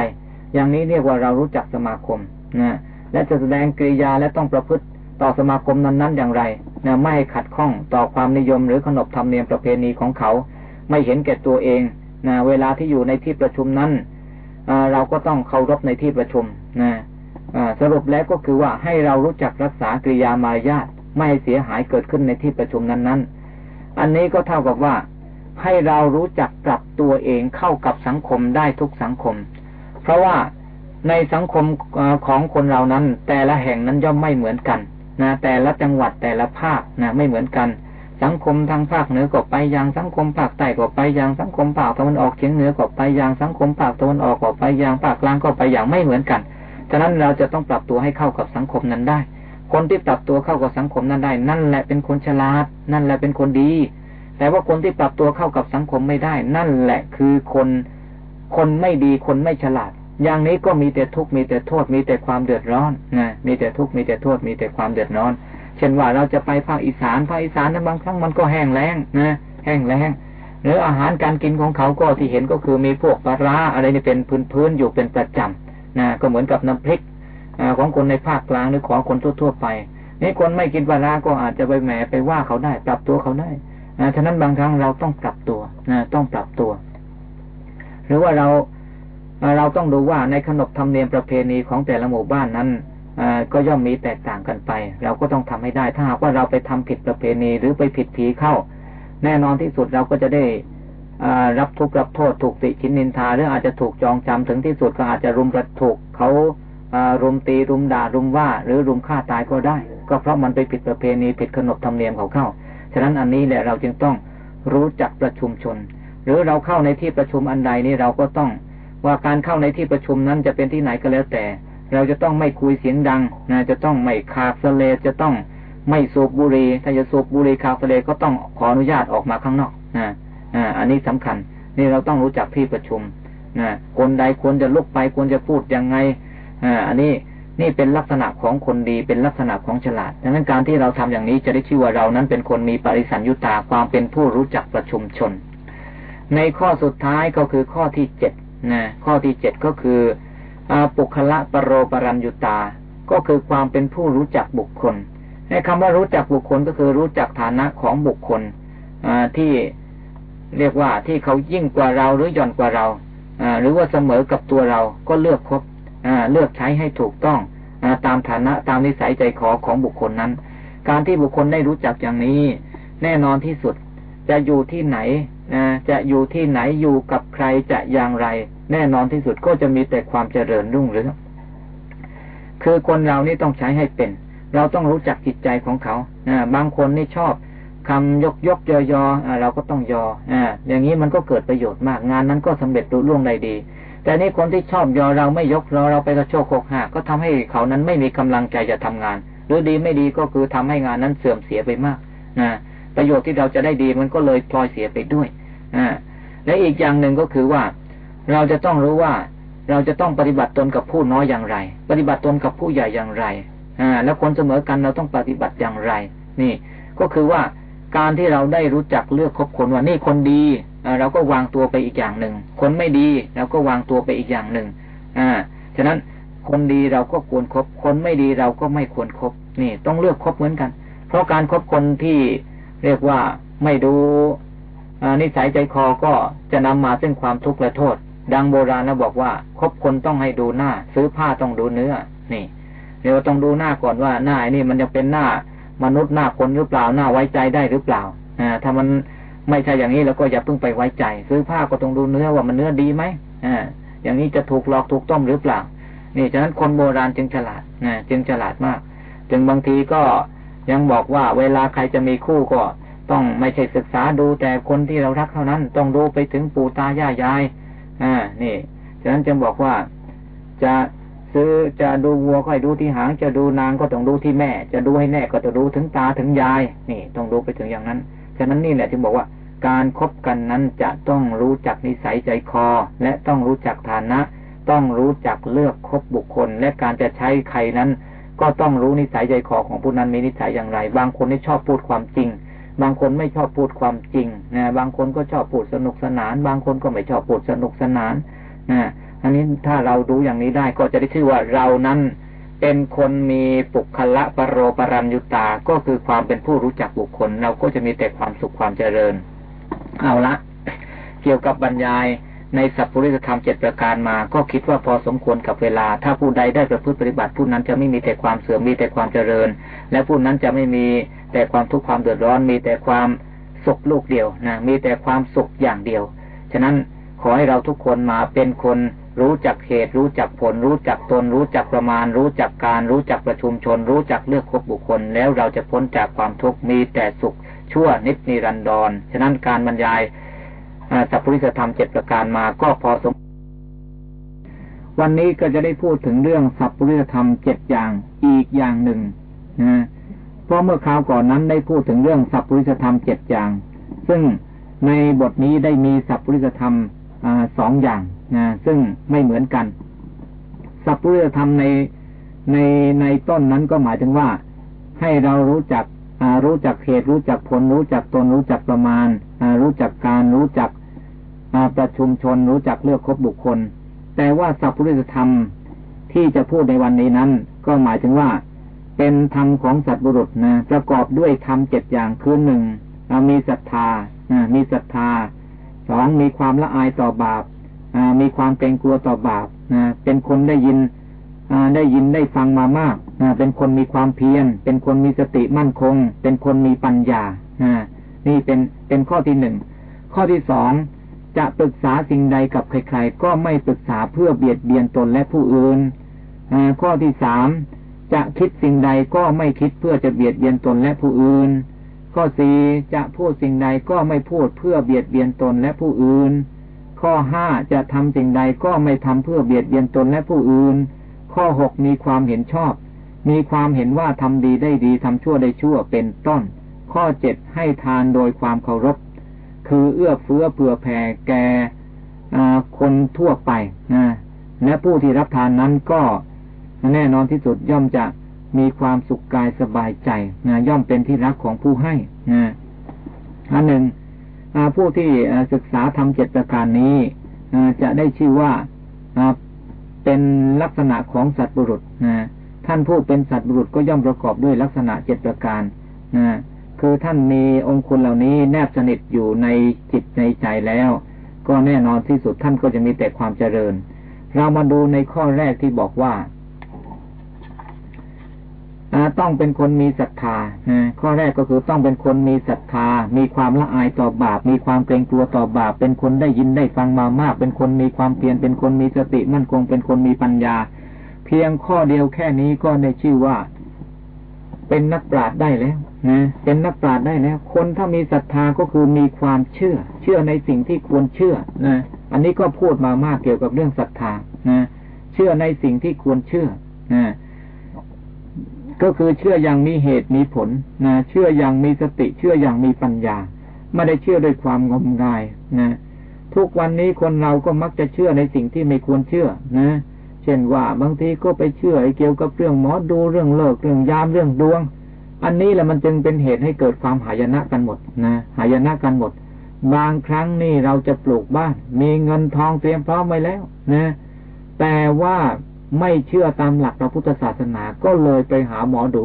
อย่างนี้เรียกว่าเรารู้จักสมาคมนะและจะแสดงกริยาและต้องประพฤติต่อสมาคมนั้นๆอย่างไรนะไม่ให้ขัดข้องต่อความนิยมหรือขนบธรรมเนียมประเพณีของเขา ไม่เห็นแก่ตัวเองนะเวลาที่อยู่ในที่ประชุมนั้นเราก็ต้องเคารพในที่ประชุมนะสรุปแล้วก็คือว่าให้เรารู้จักรักษากริยามารยาทไม่ให้เสียหายเกิดขึ้นในที่ประชุมนั้นๆ อันนี้ก็เท่ากับว่าให้เรารู้จักปรับตัวเองเข้ากับสังคมได้ทุกสังคม เพราะว่าในสังคมของคนเรานั้น แต่ละแห่งนั้นย่อมไม่เหมือนกันนะแต่ละจังหวัดแต่ละภาคนะไม่เหมือนกัน สังคมทางภาคเหนือก็ไปอย่างสังคมภาคใต้ก็ไปอย่างสังคมภาคตะวันออกเฉียงเหนือก็ไปอย่างสังคมภาคตะวันออกก็ไปอย่างภาคกลางก็ไปอย่างไม่เหมือนกันฉะนั้นเราจะต้องปรับตัวให้เข้ากับสังคมนั้นได้ คนที่ปรับตัวเข้ากับสังคมนั้นได้ นั่นแหละเป็นคนฉลาด นั่นแหละเป็นคนดี แต่ว่าคนที่ปรับตัวเข้ากับสังคมไม่ได้ นั่นแหละคือคนคนไม่ดีคนไม่ฉลาด อย่างนี้ก็มีแต่ทุกข์มีแต่โทษ มีแต่ความเดือดร้อนนะมีแต่ทุกข์มีแต่โทษ มีแต่ความเดือดร้อน เช่นว่าเราจะไปภาคอีสานภาคอีสานนั้นบางครั้งมันก็แห้งแล้งนะแห้งแล้งหรืออาหารการกินของเขาก็ที่เห็นก็คือมีพวกปลาร้าอะไรนี่เป็นพื้นพื้นอยู่เป็นประจำนะก็เหมือนกับน้ำพริก ของคนในภาคกลางหรือของคนทั่วๆไป นี่คนไม่กินปลาร้าก็อาจจะไปแหมไปว่าเขาได้ ปรับตัวเขาได้ฉะนั้นบางครั้งเราต้องปรับตัวนะต้องปรับตัว หรือว่าเราเราต้องดูว่าในขนบธรรมเนียมประเพณีของแต่ละหมู่บ้านนั้นก็ย่อมมีแตกต่างกันไป เราก็ต้องทำให้ได้ ถ้าหากว่าเราไปทำผิดประเพณีหรือไปผิดผีเข้า แน่นอนที่สุดเราก็จะได้รับทุกข์รับโทษถูกติชินนินทาหรืออาจจะถูกจองจำถึงที่สุดก็อาจจะรุมกระถูกเขา รุมตีรุมด่ารุมว่า หรือรุมฆ่าตายก็ได้ ก็เพราะมันไปผิดประเพณีผิดขนบธรรมเนียมเขาเข้า ฉะนั้นอันนี้แหละเราจึงต้องรู้จักประชุมชน หรือเราเข้าในที่ประชุมอันใดนี้เราก็ต้อง ว่าการเข้าในที่ประชุมนั้นจะเป็นที่ไหนก็แล้วแต่ เราจะต้องไม่คุยเสียงดังนะจะต้องไม่คาบสเลจะต้องไม่สูบบุหรี่ถ้าจะสูบบุหรี่คาบสเลก็ต้องขออนุญาตออกมาข้างนอกนะอ่าอันนี้สำคัญ นี่เราต้องรู้จักที่ประชุมนะคนใดควรจะลุกไปควรจะพูดยังไง อ่าอันนี้นี่เป็นลักษณะของคนดีเป็นลักษณะของฉลาดดังนั้นการที่เราทำอย่างนี้จะได้ชื่อว่าเรานั้นเป็นคนมีปริสัญญุตาความเป็นผู้รู้จักประชุมชน ในข้อสุดท้ายก็คือข้อที่เจ็ดนะข้อที่เจ็ดก็คืออปุคละปรโรปรัญยุตา ก็คือความเป็นผู้รู้จักบุคคลในคำว่ารู้จักบุคคลก็คือรู้จักฐานะของบุคคลที่เรียกว่าที่เขายิ่งกว่าเราหรือหย่อนกว่าเราหรือว่าเสมอกับตัวเราก็เลือกคบ เลือกใช้ให้ถูกต้องอตามฐานะตามนิสัยใจคอของบุคคลนั้น การที่บุคคลได้รู้จักอย่างนี้ แน่นอนที่สุด จะอยู่ที่ไหนจะอยู่ที่ไหนอยู่กับใครจะอย่างไร แน่นอนที่สุดก็จะมีแต่ความเจริญรุ่งเรืองคือคนเรานี่ต้องใช้ให้เป็น เราต้องรู้จักจิตใจของเขาบางคนนี่ชอบคำยกยกยอยอเราก็ต้องยอออย่างนี้มันก็เกิดประโยชน์มากงานนั้นก็สำเร็จรุ่ล่วงได้ดี แต่นี่คนที่ชอบยอเราไม่ยกเราเราไปกระโชกโคกหักก็ทำให้เขานั้นไม่มีกำลังใจจะทำงาน หรือดีไม่ดีก็คือทำให้งานนั้นเสื่อมเสียไปมากนะประโยชน์ที่เราจะได้ดีมันก็เลยพลอยเสียไปด้วยอ่าและอีกอย่างหนึ่งก็คือว่า เราจะต้องรู้ว่าเราจะต้องปฏิบัติตนกับผู้น้อยอย่างไร ปฏิบัติตนกับผู้ใหญ่อย่างไรอ่าแล้วคนเสมอกันเราต้องปฏิบัติอย่างไร นี่ ก็คือว่าการที่เราได้รู้จักเลือกคบคนว่านี่คนดี เราก็วางตัวไปอีกอย่างหนึ่ง คนไม่ดีเราก็วางตัวไปอีกอย่างหนึ่ง อ่า ฉะนั้นคนดีเราก็ควรครบ คนไม่ดีเราก็ไม่ควรครบ นี่ ต้องเลือกคบเหมือนกัน เพราะการครบคนที่เรียกว่าไม่ดูนิสัยใจคอก็จะนำมาซึ่งความทุกข์และโทษ ดังโบราณนะบอกว่าคบคนต้องให้ดูหน้า ซื้อผ้าต้องดูเนื้อ นี่เดี๋ยวต้องดูหน้าก่อนว่าหน้านี่มันจะเป็นหน้ามนุษย์หน้าคนหรือเปล่าหน้าไว้ใจได้หรือเปล่า อ่าถ้ามัน ไม่ใช่อย่างนี้แล้วก็อย่าเพิ่งไปไว้ใจ ซื้อผ้าก็ต้องดูเนื้อว่ามันเนื้อดีไหมอ่าอย่างนี้จะถูกหลอกถูกต้มหรือเปล่า นี่ฉะนั้นคนโบราณจึงฉลาดนะจึงฉลาดมาก จึงบางทีก็ยังบอกว่าเวลาใครจะมีคู่ก็ต้องไม่ใช่ศึกษาดูแต่คนที่เรารักเท่านั้น ต้องดูไปถึงปู่ตาย่ายายอ่านี่ ฉะนั้นจึงบอกว่าจะซื้อจะดูวัวก็ให้ดูที่หาง จะดูนางก็ต้องดูที่แม่ จะดูให้แน่ก็ต้องดูถึงตาถึงยาย นี่ ต้องดูไปถึงอย่างนั้น ฉะนั้นนี่แหละจึงบอกว่าการครบกันนั้นจะต้องรู้จักนิสัยใจคอ และต้องรู้จักฐานะ ต้องรู้จักเลือกคบบุคคล และการจะใช้ใครนั้น ก็ต้องรู้นิสัยใจคอของผู้นั้นมีนิสัยอย่างไร บางคนที่ชอบพูดความจริง บางคนไม่ชอบพูดความจริงนะบางคนก็ชอบพูดสนุกสนาน บางคนก็ไม่ชอบพูดสนุกสนานนะอันนี้ถ้าเราดูอย่างนี้ได้ก็จะได้ชื่อว่าเรานั้น เป็นคนมีปุคละปรโรปรัญยุตา ก็คือความเป็นผู้รู้จักบุคคล เราก็จะมีแต่ความสุขความเจริญ เอาละ เกี่ยวกับบรรยายในสัพพุริสธรรมเจ็ดประการมา ก็คิดว่าพอสมควรกับเวลา ถ้าผู้ใดได้ประพฤติปฏิบัติผู้นั้นจะไม่มีแต่ความเสื่อมมีแต่ความเจริญ และผู้นั้นจะไม่มีแต่ความทุกข์ความเดือดร้อน มีแต่ความสุขลูกเดียวนะมีแต่ความสุขอย่างเดียว ฉะนั้นขอให้เราทุกคนมาเป็นคน รู้จักเหตุ รู้จักผล รู้จักตน รู้จักประมาณ รู้จักการ รู้จักประชุมชน รู้จักเลือกคบบุคคล แล้วเราจะพ้นจากความทุกข์มีแต่สุขชั่วนิจนิรันดร ฉะนั้นการบรรยายสัพพุริสธรรมเจ็ดประการมาก็พอสม วันนี้ก็จะได้พูดถึงเรื่องสัพพุริสธรรมเจ็ดอย่างอีกอย่างหนึ่งนะเพราะเมื่อคราวก่อนนั้นได้พูดถึงเรื่องสัพพุริสธรรมเจ็ดอย่าง ซึ่งในบทนี้ได้มีสัพพุริสธรรมอสองอย่าง นะซึ่งไม่เหมือนกันสัพพุริสธรรมในในในต้นนั้นก็หมายถึงว่า ให้เรารู้จักรู้จักเหตุรู้จักผล รู้จักตนรู้จักประมาณรู้จักการรู้จักประชุมชน รู้จักเลือกคบบุคคล แต่ว่าสัพพุริสธรรมที่จะพูดในวันนี้นั้น ก็หมายถึงว่า เป็นธรรมของสัตว์บุรุษนะประกอบด้วยธรรมเจ็ดอย่างคือหนึ่งมีศรัทธามีศรัทธาสองมีความละอายต่อบาป มีความเกรงกลัวต่อบาปเป็นคนได้ยินได้ยินได้ฟังมามากเป็นคนมีความเพียร เป็นคนมีสติมั่นคง เป็นคนมีปัญญานี่เป็นเป็นข้อที่หนึ่ง ข้อที่สองจะปรึกษาสิ่งใดกับใครๆ ก็ไม่ปรึกษาเพื่อเบียดเบียนตนและผู้อื่นข้อที่สามจะคิดสิ่งใดก็ไม่คิดเพื่อจะเบียดเบียนตนและผู้อื่น ข้อสี่จะพูดสิ่งใดก็ไม่พูดเพื่อเบียดเบียนตนและผู้อื่น ข้อห้าจะทำสิ่งใดก็ไม่ทำเพื่อเบียดเบียนตนและผู้อื่น ข้อหกมีความเห็นชอบ มีความเห็นว่าทำดีได้ดีทำชั่วได้ชั่วเป็นต้น ข้อเจ็ดให้ทานโดยความเคารพ คือเอื้อเฟื้อเผื่อแผ่แก่คนทั่วไปนะและผู้ที่รับทานนั้นก็แน่นอนที่สุดย่อมจะมีความสุขกายสบายใจนะย่อมเป็นที่รักของผู้ให้นะอันหนึ่ง ผู้ที่ศึกษาทำเจ็ดประการนี้จะได้ชื่อว่าเป็นลักษณะของสัตว์บุรุษนะท่านผู้เป็นสัตว์บุรุษก็ย่อมประกอบด้วยลักษณะเจ็ดประการนะคือท่านมีองค์คุณเหล่านี้แนบสนิทอยู่ในจิตในใจแล้ว ก็แน่นอนที่สุดท่านก็จะมีแต่ความเจริญ เรามาดูในข้อแรกที่บอกว่า ต้องเป็นคนมีศรัทธาข้อแรกก็คือต้องเป็นคนมีศรัทธา มีความละอายต่อบาป มีความเกรงกลัวต่อบาป เป็นคนได้ยินได้ฟังมามาก เป็นคนมีความเพียร เป็นคนมีสติมั่นคง เป็นคนมีปัญญา เพียงข้อเดียวแค่นี้ก็ได้ชื่อว่า เป็นนักปราชญ์ได้แล้วนะเป็นนักปราชญ์ได้แล้ว คนถ้ามีศรัทธาก็คือมีความเชื่อ เชื่อในสิ่งที่ควรเชื่อนะอันนี้ก็พูดมามากเกี่ยวกับเรื่องศรัทธานะเชื่อในสิ่งที่ควรเชื่อนะ ก็คือเชื่ออย่างมีเหตุมีผลนะเชื่ออย่างมีสติ เชื่ออย่างมีปัญญา ไม่ได้เชื่อด้วยความงมงายนะทุกวันนี้คนเราก็มักจะเชื่อในสิ่งที่ไม่ควรเชื่อนะ เช่นว่าบางทีก็ไปเชื่อเกี่ยวกับเรื่องหมอดูเรื่องเลิกเรื่องยามเรื่องดวง อันนี้แหละมันจึงเป็นเหตุให้เกิดความหายนะกันหมดนะหายนะกันหมด บางครั้งนี่เราจะปลูกบ้าน มีเงินทองเตรียมพร้อมไว้แล้วนะแต่ว่า ไม่เชื่อตามหลักพระพุทธศาสนาก็เลยไปหาหมอดู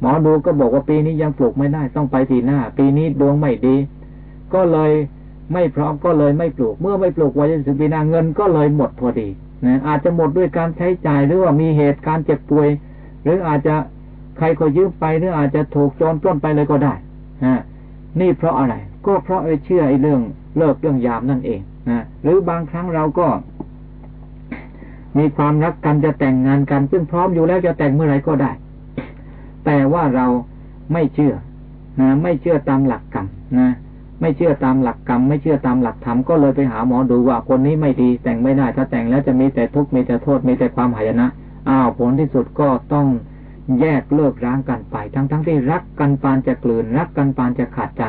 หมอดูก็บอกว่าปีนี้ยังปลูกไม่ได้ต้องไปทีหน้า ปีนี้ดวงไม่ดี ก็เลยไม่พร้อมก็เลยไม่ปลูก เมื่อไม่ปลูกไว้จนถึงปีหน้าเงินก็เลยหมดพอดีนะอาจจะหมดด้วยการใช้จ่ายหรือว่ามีเหตุการณ์เจ็บป่วย หรืออาจจะใครก็ยืมไปหรืออาจจะถูกโจรปล้นไปเลยก็ได้นะนี่เพราะอะไร ก็เพราะไอ้เชื่อไอ้เรื่องเลิกเรื่องยามนั่นเองนะหรือบางครั้งเราก็ มีความรักกันจะแต่งงานกัน ซึ่งพร้อมอยู่แล้วจะแต่งเมื่อไรก็ได้ แต่ว่าเราไม่เชื่อนะไม่เชื่อตามหลักกรรมนะไม่เชื่อตามหลักกรรม ไม่เชื่อตามหลักธรรมก็เลยไปหาหมอดูว่าคนนี้ไม่ดีแต่งไม่ได้ ถ้าแต่งแล้วจะมีแต่ทุกข์มีแต่โทษมีแต่ความหายนะอ้าวผลที่สุดก็ต้องแยกเลิกร้างกันไป ทั้งๆทที่รักกันปานจะกลืนรักกันปานจะขาดใจ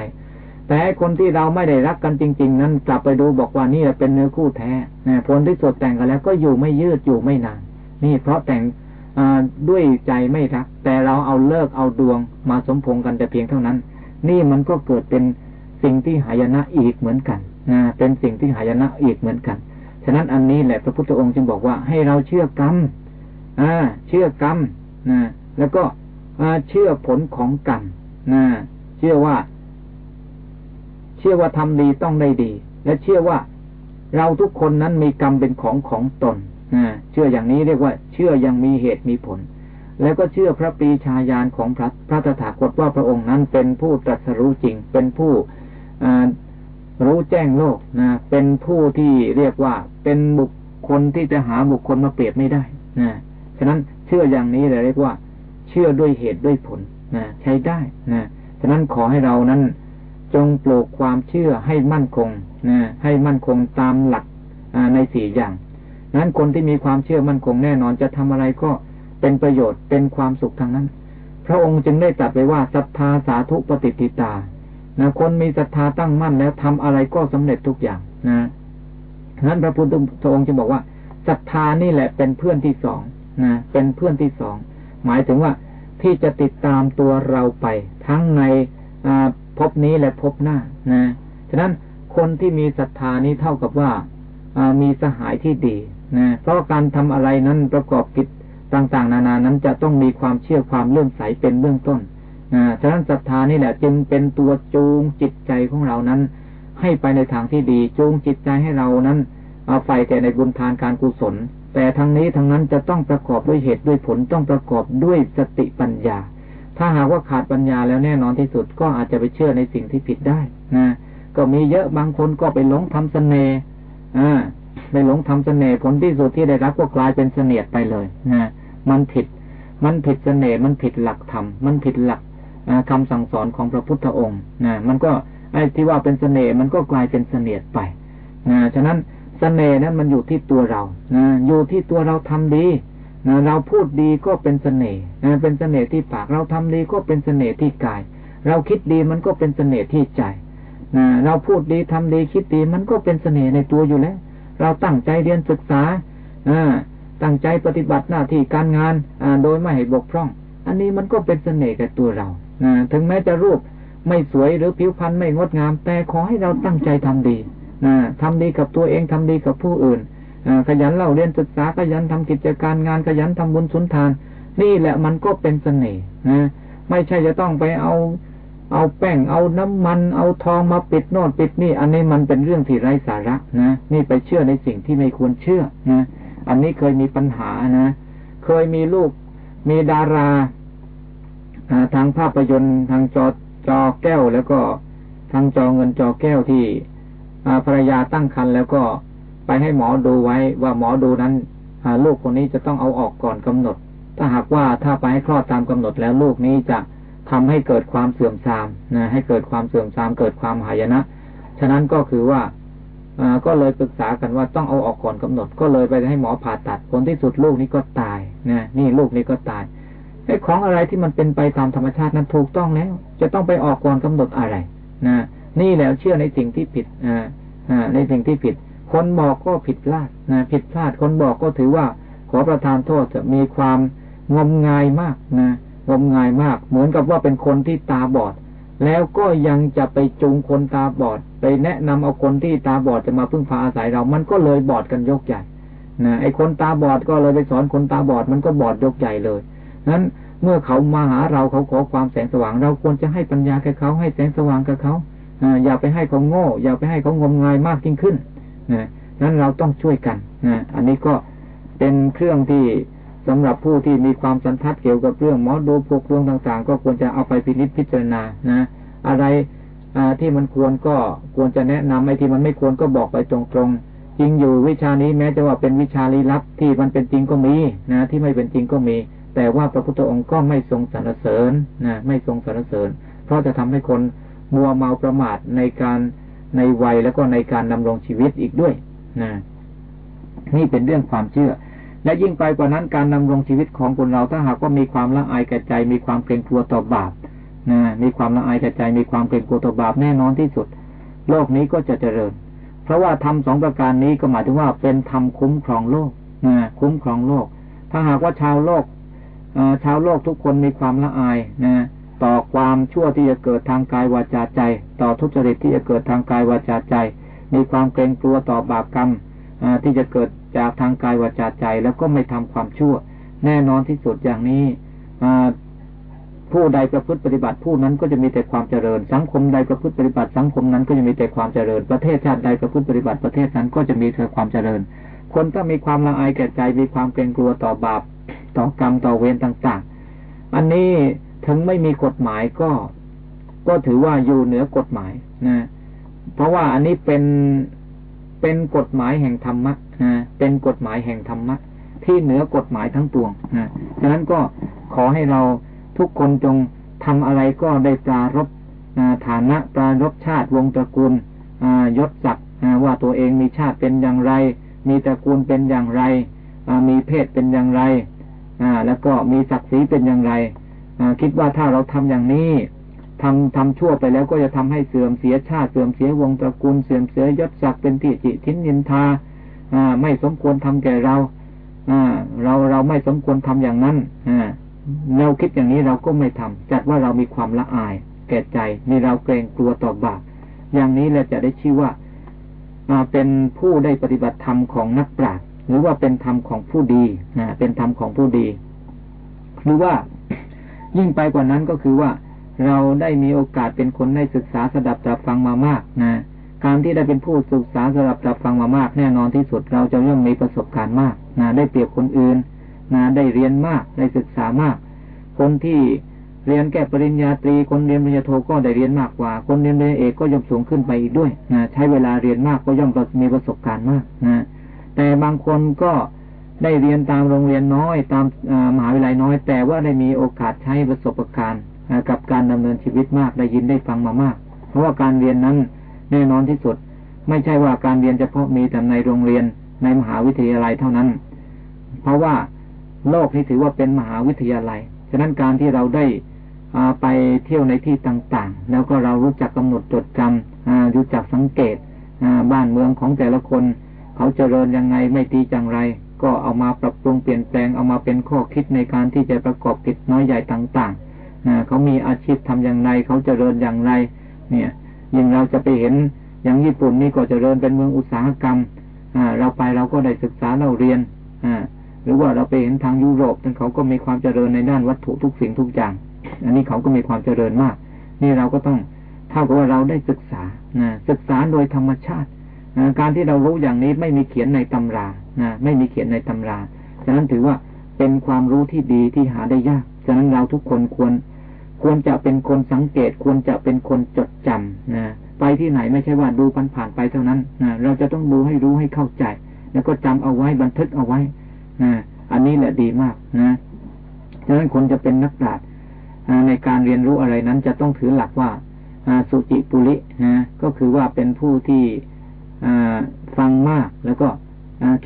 แต่คนที่เราไม่ได้รักกันจริง ๆ นั้นกลับไปดูบอกว่านี่เป็นเนื้อคู่แท้ผลที่สุดแต่งกันแล้วก็อยู่ไม่ยืดอยู่ไม่นาน นี่เพราะแต่งด้วยใจไม่รัก แต่เราเอาเลิกเอาดวงมาสมพงกันแต่เพียงเท่านั้น นี่มันก็เกิดเป็นสิ่งที่หายนะอีกเหมือนกันนะเป็นสิ่งที่หายนะอีกเหมือนกัน ฉะนั้นอันนี้แหละพระพุทธองค์จึงบอกว่าให้เราเชื่อกรรมอ่าเชื่อกรรมนะแล้วก็เชื่อผลของกรรมนะเชื่อว่า ชื่อว่าทำดีต้องได้ดี และเชื่อว่าเราทุกคนนั้นมีกรรมเป็นของของตนเชื่ออย่างนี้เรียกว่า เชื่อยังมีเหตุมีผล แล้วก็เชื่อพระปีชายานของพระพระตถาคตว่าพระองค์นั้นเป็นผู้ตรัสรู้จริง เป็นผู้รู้แจ้งโลกนะเป็นผู้ที่เรียกว่าเป็นบุคคลที่จะหาบุคคลมาเปรียบไม่ได้นะฉะนั้นเชื่ออย่างนี้เลยเรียกว่า เชื่อด้วยเหตุด้วยผลนะใช้ได้นะฉะนั้นขอให้เรานั้น จงปลูกความเชื่อให้มั่นคงนะให้มั่นคงตามหลักในสี่อย่าง นั้นคนที่มีความเชื่อมั่นคงแน่นอนจะทำอะไรก็เป็นประโยชน์เป็นความสุขทางนั้น พระองค์จึงได้ตรัสไปว่าศรัทธาสาธุปฏิติตานะคนมีศรัทธาตั้งมั่นแล้วทำอะไรก็สำเร็จทุกอย่างนะนั้นพระพุทธองค์จะบอกว่าศรัทธานี่แหละเป็นเพื่อนที่สองนะเป็นเพื่อนที่สองหมายถึงว่าที่จะติดตามตัวเราไป ทั้งใน ภพนี้และภพหน้านะ ฉะนั้นคนที่มีศรัทธานี้เท่ากับว่ามีสหายที่ดีนะเพราะการทำอะไรนั้นประกอบกิจต่างๆ นานานั้นจะต้องมีความเชื่อความเลื่อมใสเป็นเบื้องต้นนะฉะนั้นศรัทธานี่แหละจึงเป็นตัวจูงจิตใจของเรานั้น ให้ไปในทางที่ดี จูงจิตใจให้เรานั้นเอาไฟแต่ในบุญทานการกุศล แต่ทั้งนี้ทั้งนั้นจะต้องประกอบด้วยเหตุด้วยผลต้องประกอบด้วยสติปัญญา ถ้าหากว่าขาดปัญญาแล้วแน่นอนที่สุดก็อาจจะไปเชื่อในสิ่งที่ผิดได้นะก็มีเยอะบางคนก็ไปหลงทำเสน่ห์อ่าไปหลงทำเสน่ห์ผลที่สุดที่ได้รับก็กลายเป็นเสนียดไปเลยนะมันผิด มันผิดเสน่ห์มันผิดหลักธรรมมันผิดหลักคำสั่งสอนของพระพุทธองค์นะมันก็ไอ้ที่ว่าเป็นเสน่ห์มันก็กลายเป็นเสนียดไปนะฉะนั้นเสน่ห์นั้นมันอยู่ที่ตัวเรานะอยู่ที่ตัวเราทำดี นะเราพูดดีก็เป็นเสน่ห์นะเป็นเสน่ห์ที่ปาก เราทำดีก็เป็นเสน่ห์ที่กาย เราคิดดีมันก็เป็นเสน่ห์ที่ใจนะเราพูดดีทำดีคิดดีมันก็เป็นเสน่ห์ในตัวอยู่แล้ว เราตั้งใจเรียนศึกษาตั้งใจปฏิบัติหน้าที่การงานโดยไม่ให้บกพร่อง อันนี้มันก็เป็นเสน่ห์กับตัวเรานะถึงแม้จะรูปไม่สวยหรือผิวพรรณไม่งดงาม แต่ขอให้เราตั้งใจทำดีนะทำดีกับตัวเองทำดีกับผู้อื่น ขยันเล่าเรียนศึกษาขยันทำกิจการงานขยันทำบุญสุนทาน นี่แหละมันก็เป็นเสน่ห์นะไม่ใช่จะต้องไปเอา เอาแป้งเอาน้ำมัน เอาทองมาปิดโน่นปิดนี่ อันนี้มันเป็นเรื่องที่ไร้สาระนะนี่ไปเชื่อในสิ่งที่ไม่ควรเชื่อนะอันนี้เคยมีปัญหานะเคยมีลูกมีดาราทางภาพยนตร์ทางจอจอแก้วแล้วก็ทางจอเงินจอแก้วที่ภรรยาตั้งครรภ์แล้วก็ ไปให้หมอดูไว้ว่าหมอดูนั้นลูกคนนี้จะต้องเอาออกก่อนกำหนด ถ้าหากว่าถ้าไปให้คลอดตามกำหนดแล้วลูกนี้จะทำให้เกิดความเสื่อมทรามนะให้เกิดความเสื่อมทราม เกิดความหายนะ ฉะนั้นก็คือว่าก็เลยปรึกษากันว่าต้องเอาออกก่อนกำหนด ก็เลยไปให้หมอผ่าตัดผลที่สุดลูกนี้ก็ตายนะนี่ลูกนี้ก็ตายไอ้ของอะไรที่มันเป็นไปตามธรรมชาตินั้นถูกต้องแล้ว จะต้องไปออกก่อนกำหนดอะไรนะนี่แล้วเชื่อในสิ่งที่ผิดอ่าในสิ่งที่ผิด คนบอกก็ผิดพลาดนะผิดพลาดคนบอกก็ถือว่า ขอประทานโทษจะมีความงมงายมากนะงมงายมาก เหมือนกับว่าเป็นคนที่ตาบอด แล้วก็ยังจะไปจูงคนตาบอด ไปแนะนำเอาคนที่ตาบอดจะมาพึ่งพาอาศัยเรา มันก็เลยบอดกันยกใหญ่นะไอ้คนตาบอดก็เลยไปสอนคนตาบอดมันก็บอดยกใหญ่เลยนั้นเมื่อเขามาหาเราเขาขอความแสงสว่าง เราควรจะให้ปัญญาแก่เขาให้แสงสว่างกับเขาอย่าไปให้เขาโง่ อย่าไปให้เขางมงายมากยิ่งขึ้น นะนั้นเราต้องช่วยกันนะอันนี้ก็เป็นเครื่องที่สำหรับผู้ที่มีความสันทัดเกี่ยวกับเรื่องหมอดูพวกดวงต่าง ๆ ก็ควรจะเอาไปพินิจพิจารณานะอะไรที่มันควรก็ควรจะแนะนำไอ้ที่มันไม่ควรก็บอกไปตรงๆจริงอยู่วิชานี้แม้จะว่าเป็นวิชาลี้ลับที่มันเป็นจริงก็มีนะที่ไม่เป็นจริงก็มี แต่ว่าพระพุทธองค์ก็ไม่ทรงสรรเสริญนะไม่ทรงสรรเสริญ เพราะจะทำให้คนมัวเมาประมาทในการ ในวัยแล้วก็ในการดำรงชีวิตอีกด้วยนะนี่เป็นเรื่องความเชื่อ และยิ่งไปกว่านั้นการดำรงชีวิตของคนเราถ้าหากว่ามีความละอายแก่ใจ มีความเกรงกลัวต่อบาปนะมีความละอายแก่ใจ มีความเกรงกลัวต่อบาปแน่นอนที่สุด โลกนี้ก็จะเจริญ เพราะว่าทำสองประการนี้ก็หมายถึงว่าเป็นธรรมคุ้มครองโลกนะคุ้มครองโลก ถ้าหากว่าชาวโลกชาวโลกทุกคนมีความละอายนะ ต่อความชั่วที่จะเกิดทางกายวาจาใจ ต่อทุจริตที่จะเกิดทางกายวาจาใจ มีความเกรงกลัวต่อบาปกรรมที่จะเกิดจากทางกายวาจาใจ แล้วก็ไม่ทำความชั่ว แน่นอนที่สุดอย่างนี้ผู้ใดประพฤติปฏิบัติผู้นั้นก็จะมีแต่ความเจริญ สังคมใดประพฤติปฏิบัติสังคมนั้นก็จะมีแต่ความเจริญ ประเทศชาติใดประพฤติปฏิบัติประเทศนั้นก็จะมีแต่ความเจริญ คนถ้ามีความละอายแก่ใจมีความเกรงกลัวต่อบาปต่อกรรมต่อเวรต่าง ๆ อันนี้ ถึงไม่มีกฎหมายก็ ก็ถือว่าอยู่เหนือกฎหมายนะ เพราะว่าอันนี้เป็นเป็นกฎหมายแห่งธรรมะนะเป็นกฎหมายแห่งธรรมะที่เหนือกฎหมายทั้งปวงนะฉะนั้นก็ขอให้เราทุกคนจงทำอะไรก็ได้ปรารบฐานะปรารบชาติวงตระกูลยศศักดิ์ว่าตัวเองมีชาติเป็นอย่างไร มีตระกูลเป็นอย่างไรมีเพศเป็นอย่างไรแล้วก็มีศักดิ์ศรีเป็นอย่างไร คิดว่าถ้าเราทำอย่างนี้ทำทำชั่วไปแล้วก็จะทำให้เสื่อมเสียชาติเสื่อมเสียวงตระกูลเสื่อมเสียยศศักดิ์เป็นที่จิทิ้นยินทาไม่สมควรทำแก่เราเราเราไม่สมควรทำอย่างนั้นเราคิดอย่างนี้เราก็ไม่ทำจัดว่าเรามีความละอาย แก่ใจมีเราเกรงกลัวต่อบาปอย่างนี้เราจะได้ชื่อว่าเป็นผู้ได้ปฏิบัติธรรมของนักปราชญ์หรือว่าเป็นธรรมของผู้ดีนะเป็นธรรมของผู้ดี หรือว่า ยิ่งไปกว่านั้นก็คือว่า เราได้มีโอกาสเป็นคนได้ศึกษาสดับตรับฟังมามากนะการที่ได้เป็นผู้ศึกษาสดับตรับฟังมามาก แน่นอนที่สุดเราจะย่อมมีประสบการณ์มากนะได้เปรียบคนอื่นนะได้เรียนมากได้ศึกษามาก คนที่เรียนแก้ปริญญาตรีคนเรียนปริญญาโทก็ได้เรียนมากกว่า คนเรียนปริญญาเอกก็ย่อมสูงขึ้นไปอีกด้วยนะใช้เวลาเรียนมากก็ย่อมมีประสบการณ์มากนะแต่บางคนก็ ได้เรียนตามโรงเรียนน้อย ตามมหาวิทยาลัยน้อย แต่ว่าได้มีโอกาสใช้ประสบการณ์กับการดำเนินชีวิตมากได้ยินได้ฟังมามาก เพราะว่าการเรียนนั้นแน่นอนที่สุด ไม่ใช่ว่าการเรียนเฉพาะมีแต่ในโรงเรียนในมหาวิทยาลัยเท่านั้น เพราะว่าโลกนี้ถือว่าเป็นมหาวิทยาลัย ฉะนั้นการที่เราได้ไปเที่ยวในที่ต่างๆ แล้วก็เรารู้จักกำหนดจดจำรู้จักสังเกตบ้านเมืองของแต่ละคน เขาเจริญยังไงไม่ดีจังไร ก็เอามาปรับปรุงเปลี่ยนแปลงเอามาเป็นข้อคิดในการที่จะประกอบกิจน้อยใหญ่ต่างๆเขามีอาชีพทำอย่างไรเขาเจริญอย่างไร เนี่ยยิ่งเราจะไปเห็นอย่างญี่ปุ่นนี่ก็เจริญเป็นเมืองอุตสาหกรรมเราไปเราก็ได้ศึกษาเราเรียนหรือว่าเราไปเห็นทางยุโรปนั้นเขาก็มีความเจริญในด้านวัตถุทุกสิ่งทุกอย่าง อันนี้เขาก็มีความเจริญมาก นี่เราก็ต้องเท่ากับว่าเราได้ศึกษานะศึกษาโดยธรรมชาติ การที่เรารู้อย่างนี้ไม่มีเขียนในตำรานะไม่มีเขียนในตำรา ฉะนั้นถือว่าเป็นความรู้ที่ดีที่หาได้ยาก ฉะนั้นเราทุกคนควร ควรจะเป็นคนสังเกต ควรจะเป็นคนจดจำนะไปที่ไหนไม่ใช่ว่าดูผ่านผ่านไปเท่านั้นนะเราจะต้องดูให้รู้ให้เข้าใจ แล้วก็จำเอาไว้บันทึกเอาไว้อันนี้แหละดีมากนะฉะนั้นคนจะเป็นนักปราชญ์ในการเรียนรู้อะไรนั้นจะต้องถือหลักว่าสุจิปุรินะก็คือว่าเป็นผู้ที่ ฟังมากแล้วก็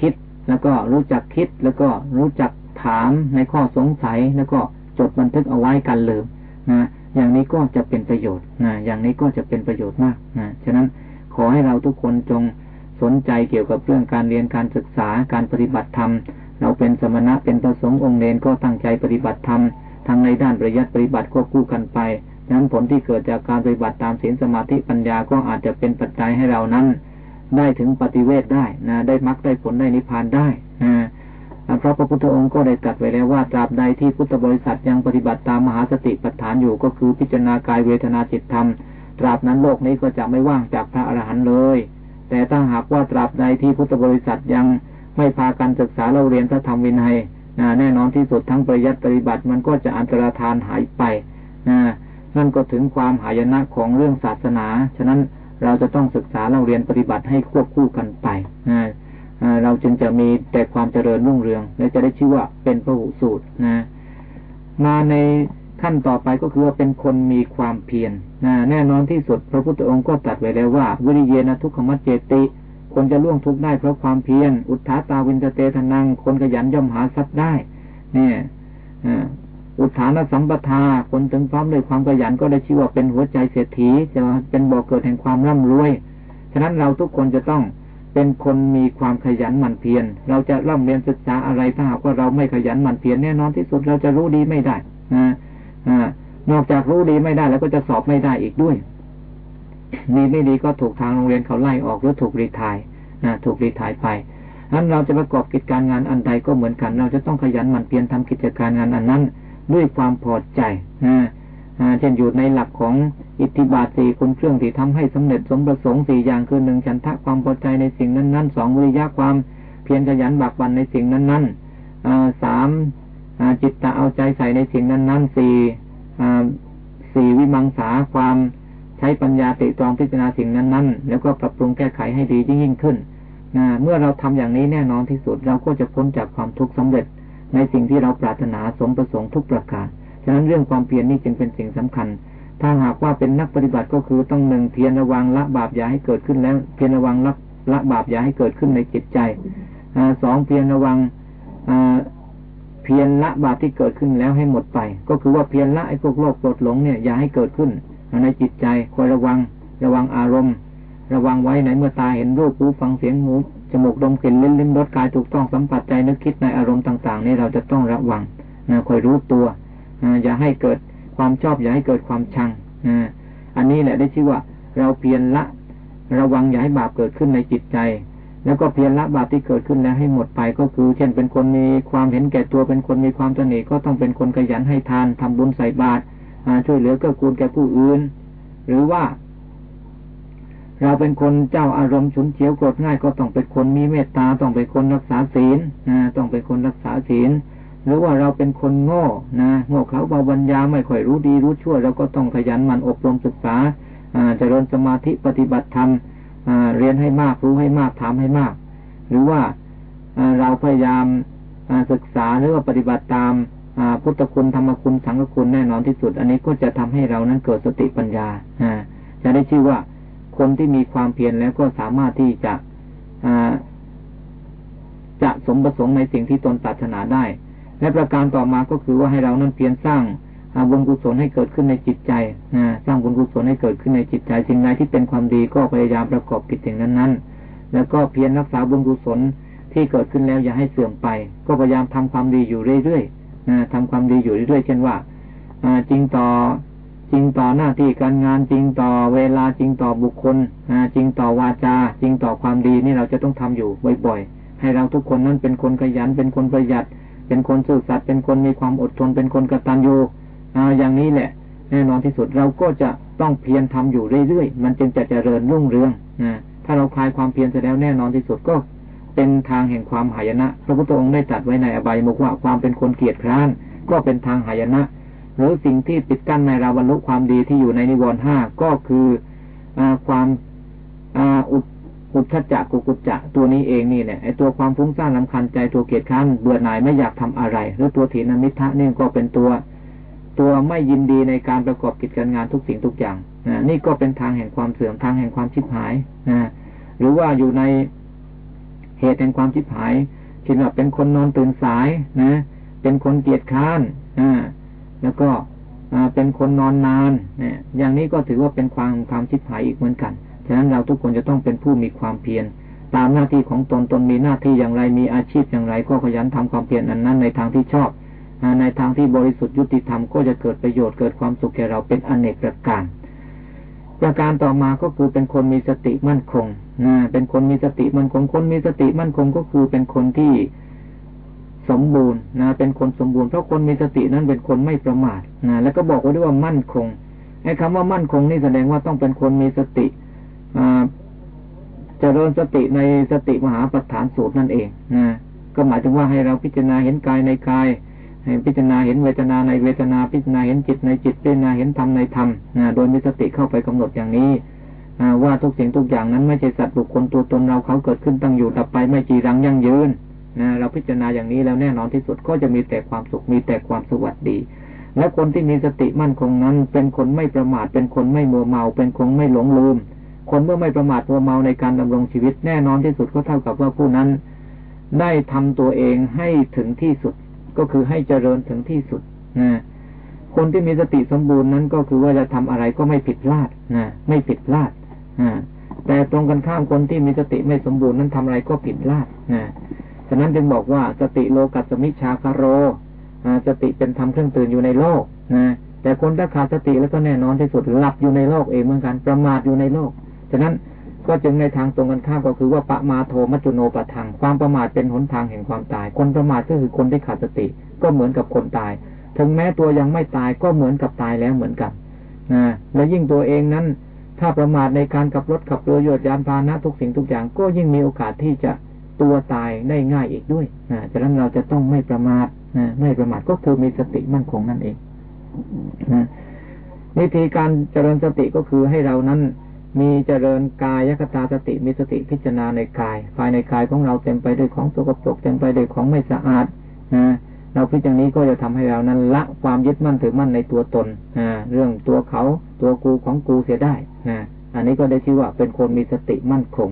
คิดแล้วก็รู้จักคิดแล้วก็รู้จักถามในข้อสงสัยแล้วก็จดบันทึกเอาไว้กันเลยนะอย่างนี้ก็จะเป็นประโยชน์นะอย่างนี้ก็จะเป็นประโยชน์มากนะฉะนั้นขอให้เราทุกคนจงสนใจเกี่ยวกับเรื่องการเรียนการศึกษาการปฏิบัติธรรม เราเป็นสมณะเป็นประสงค์องค์เนนก็ตั้งใจปฏิบัติธรรมทั้งในด้านปริยัติปฏิบัติควบคู่กันไปดังนั้นผลที่เกิดจากการปฏิบัติตามศีลสมาธิปัญญาก็อาจจะเป็นปัจจัยให้เรานั้น ได้ถึงปฏิเวทได้นะได้มรรคได้ผลได้นิพพานได้นะเพราะพระพุทธองค์ก็ได้ตรัสไว้แล้วว่าตราบใดที่พุทธบริษัทยังปฏิบัติตามมหาสติปัฏฐานอยู่ก็คือพิจารณากายเวทนาจิตธรรม ตราบนั้นโลกนี้ก็จะไม่ว่างจากพระอรหันต์เลย แต่ถ้าหากว่าตราบใดที่พุทธบริษัทยังไม่พากันศึกษาเราเรียนพระธรรมวินัยแน่นอนที่สุดทั้งปริยัติปฏิบัติมันก็จะอันตรธานหายไปนั่นก็ถึงความหายนะของเรื่องศาสนา ฉะนั้น เราจะต้องศึกษาเราเรียนปฏิบัติให้ควบคู่กันไปเราจึงจะมีแต่ความเจริญรุ่งเรือง และจะได้ชื่อว่าเป็นพระหูสูตรนะมาในขั้นต่อไปก็คือว่าเป็นคนมีความเพียรแน่นอนที่สุดพระพุทธองค์ก็ตรัสไว้แล้วว่า วิริเยนะทุกขมัจเจติคนจะล่วงทุกข์ได้เพราะความเพียร อุทธาตาวินเตทนัง คนขยันย่อมหาทรัพย์ได้ เนี่ย อุทานสัมปทาคนถึงพร้อมด้วยความขยันก็ได้ชื่อว่าเป็นหัวใจเศรษฐีจะเป็นบ่อกเกิดแห่งความร่ำรวย ฉะนั้นเราทุกคนจะต้องเป็นคนมีความขยันหมั่นเพียร เราจะร่ำเรียนศึกษาอะไรถ้าหากว่าเราไม่ขยันหมั่นเพียรแน่นอนที่สุดเราจะรู้ดีไม่ได้นะนอกจากรู้ดีไม่ได้แล้วก็จะสอบไม่ได้อีกด้วยดีไม่ดีก็ถูกทางโรงเรียนเขาไล่ออกหรือถูกรีทายนะถูกรีทายไปนั้นเราจะประกอบกิจการงานอันใดก็เหมือนกัน เราจะต้องขยันหมั่นเพียรทำกิจการงานอันนั้น ด้วยความพอใจนะเช่นอยู่ในหลักของอิทธิบาทสี่คนเครื่องที่ทำให้สำเร็จสมประสงค์สี่อย่างคือหนึ่งฉันทะความพอใจในสิ่งนั้นๆสองวิริยะความเพียรขยันบักบันในสิ่งนั้นๆสามจิตตะเอาใจใส่ในสิ่งนั้นๆสี่สี่วิมังสาความใช้ปัญญาติตรองพิจารณาสิ่งนั้นๆ แล้วก็ปรับปรุงแก้ไขให้ดียิ่งยิ่งขึ้นเมื่อเราทำอย่างนี้แน่นอนที่สุดเราก็จะพ้นจากความทุกข์สำเร็จ ในสิ่งที่เราปรารถนาสมประสงค์ทุกประการฉะนั้นเรื่องความเพียรนี่จึงเป็นสิ่งสำคัญ ถ้าหากว่าเป็นนักปฏิบัติก็คือต้องหนึ่งเพียรระวังละบาปอย่าให้เกิดขึ้นแล้ว เพียรระวังละละบาปอย่าให้เกิดขึ้นในจิตใจอสองเพียรระวังเพียรละบาปที่เกิดขึ้นแล้วให้หมดไป ก็คือว่าเพียรละไอ้พวกโลภโกรธหลงเนี่ยอย่าให้เกิดขึ้นในจิตใจคอยระวัง ระวังอารมณ์ ระวังไว้ไหนเมื่อตาเห็นรูปหูฟังเสียงหู จมูกดมกลิ่นลิ้นลิ้มรสกายถูกต้องสัมผัสใจนึกคิดในอารมณ์ต่างๆนี่เราจะต้องระวังนะคอยรู้ตัวอย่าให้เกิดความชอบอย่าให้เกิดความชังอันนี้แหละได้ชื่อว่า เราเพียรละ ระวังอย่าให้บาปเกิดขึ้นในจิตใจ แล้วก็เพียรละบาปที่เกิดขึ้นแล้วให้หมดไปก็คือ เช่นเป็นคนมีความเห็นแก่ตัวเป็นคนมีความตนีก็ต้องเป็นคนขยันให้ทานทำบุญใส่บาตรช่วยเหลือเกื้อกูลแก่ผู้อื่น หรือว่า เราเป็นคนเจ้าอารมณ์ฉุนเฉียวโกรธง่ายก็ต้องเป็นคนมีเมตตาต้องเป็นคนรักษาศีลนะต้องเป็นคนรักษาศีลหรือว่าเราเป็นคนโง่นะโง่เขาเบาบัญญาไม่ค่อยรู้ดีรู้ชั่วเราก็ต้องขยันมันอบรมศึกษาเจริญสมาธิปฏิบัติธรรมเรียนให้มากรู้ให้มากทำให้มาก หรือว่าเราพยายามศึกษาหรือว่าปฏิบัติตามพุทธคุณธรรมคุณสังฆคุณแน่นอนที่สุด อันนี้ก็จะทำให้เรานั้นเกิดสติปัญญาจะได้ชื่อว่า คนที่มีความเพียรแล้วก็สามารถที่จะจะสมประสงค์ในสิ่งที่ตนปรารถนาได้ และประการต่อมาก็คือว่าให้เรานั้นเพียรสร้างบุญกุศลให้เกิดขึ้นในจิตใจสร้างบุญกุศลให้เกิดขึ้นในจิตใจ สิ่งใดที่เป็นความดีก็พยายามประกอบกิจสิ่งนั้นๆ แล้วก็เพียรรักษาบุญกุศลที่เกิดขึ้นแล้วอย่าให้เสื่อมไป ก็พยายามทำความดีอยู่เรื่อยๆทำความดีอยู่เรื่อยๆ เช่นว่าจริงต่อ จริงต่อหน้าที่การงานจริงต่อเวลาจริงต่อบุคคลจริงต่อวาจาจริงต่อความดีนี่เราจะต้องทำอยู่บ่อยๆ ให้เราทุกคนนั้นเป็นคนขยันเป็นคนประหยัด เป็นคนซื่อสัตย์เป็นคนมีความอดทนเป็นคนกตัญญูอย่างนี้แหละ แน่นอนที่สุดเราก็จะต้องเพียรทำอยู่เรื่อยๆ มันจึงจะเจริญรุ่งเรืองถ้าเราคลายความเพียรเสร็จแล้วแน่นอนที่สุดก็เป็นทางแห่งความหายนะ พระพุทธองค์ได้จัดไว้ในอบายมุกว่าความเป็นคนเกียจคร้านก็เป็นทางหายนะ หรือสิ่งที่ปิดกั้นในเราบรรลุความดีที่อยู่ในนิวรณ์ห้าก็คืออความอุอุทจักกุกุจจะตัวนี้เองนี่เนี่ยไอตัวความฟุ้งซ่านลำคันใจตัวเกียจคร้านเบื่อหน่ายไม่อยากทำอะไร หรือตัวถีนมิทะนี่ก็เป็นตัว ตัวไม่ยินดีในการประกอบกิจการงานทุกสิ่งทุกอย่างนะนี่ก็เป็นทางแห่งความเสื่อมทางแห่งความชิบหายนะหรือว่าอยู่ในเหตุแห่งความชิบหายเช่นว่าเป็นคนนอนตื่นสายนะ เป็นคนเกียจค้านอ่า แล้วก็เป็นคนนอนนานเนี่ยอย่างนี้ก็ถือว่าเป็นความความชิบหายอีกเหมือนกัน ฉะนั้นเราทุกคนจะต้องเป็นผู้มีความเพียรตามหน้าที่ของตนตนมีหน้าที่อย่างไรมีอาชีพอย่างไร ก็ขยันทำความเพียรอันนั้นในทางที่ชอบในทางที่บริสุทธิ์ยุติธรรมก็จะเกิดประโยชน์เกิดความสุขแก่เราเป็นอเนกประการ ประการต่อมาก็คือเป็นคนมีสติมั่นคงนะเป็นคนมีสติมั่นคง คนมีสติมั่นคงก็คือเป็นคนที่ สมบูรณ์นะ เป็นคนสมบูรณ์เพราะคนมีสตินั้นเป็นคนไม่ประมาทนะแล้วก็บอกไว้ด้วยว่ามั่นคงไอ้คำว่ามั่นคงนี่แสดงว่าต้องเป็นคนมีสติอ่าเจริญสติในสติมหาปัฏฐานสูตรนั่นเองนะก็หมายถึงว่าให้เราพิจารณาเห็นกายในกายพิจารณาเห็นเวทนาในเวทนาพิจารณาเห็นจิตในจิตพิจารณาเห็นธรรมในธรรมนะโดยมีสติเข้าไปกำหนดอย่างนี้ว่าทุกสิ่งทุกอย่างนั้นไม่ใช่สัตว์บุคคลตัวตนเราเขาเกิดขึ้นตั้งอยู่ดับไปไม่จีรังยั่งยืน เราพิจารณาอย่างนี้แล้วแน่นอนที่สุดก็จะมีแต่ความสุขมีแต่ความสวัสดี และคนที่มีสติมั่นคงนั้น เป็นคนไม่ประมาทเป็นคนไม่มัวเมา เป็นคนไม่หลงลืม คนเมื่อไม่ประมาทมัวเมาในการดำรงชีวิต แน่นอนที่สุดก็เท่ากับว่าผู้นั้น ได้ทำตัวเองให้ถึงที่สุด ก็คือให้เจริญถึงที่สุดนะคนที่มีสติสมบูรณ์นั้นก็คือว่าจะทำอะไรก็ไม่ผิดพลาดนะไม่ผิดพลาดนะแต่ตรงกันข้ามคนที่มีสติไม่สมบูรณ์นั้นทำอะไรก็ผิดพลาดนะ ฉะนั้นจึงบอกว่าสติโลกัสมิชาคาโรสติเป็นธรรมเครื่องตื่นอยู่ในโลกนะแต่คนถ้าขาดสติแล้วก็แน่นอนที่สุดหลับอยู่ในโลกเองเหมือนกันประมาทอยู่ในโลก ฉะนั้นก็จึงในทางตรงกันข้ามก็คือว่าปะมาโทมัจจุโนปะทังความประมาทเป็นหนทางแห่งความตาย คนประมาทก็คือคนที่ขาดสติ ก็เหมือนกับคนตาย ถึงแม้ตัวยังไม่ตายก็เหมือนกับตายแล้วเหมือนกันนะและยิ่งตัวเองนั้น ถ้าประมาทในการขับรถขับเรือโยดยานพาหนะทุกสิ่งทุกอย่าง ก็ยิ่งมีโอกาสที่จะ ตัวตายได้ง่ายอีกด้วยนะฉะนั้นเราจะต้องไม่ประมาทนะไม่ประมาทก็คือมีสติมั่นคงนั่นเองนะวิธีการเจริญสติก็คือให้เรานั้นมีเจริญกายคตาสติมีสติพิจารณาในกาย ภายในกายของเราเต็มไปด้วยของสกปรกเต็มไปด้วยของไม่สะอาดนะเราพิจารณานี้ก็จะทำให้เรานั้นละความยึดมั่นถือมั่นในตัวตนนะเรื่องตัวเขาตัวกูของกูเสียได้นะอันนี้ก็ได้ชื่อว่าเป็นคนมีสติมั่นคง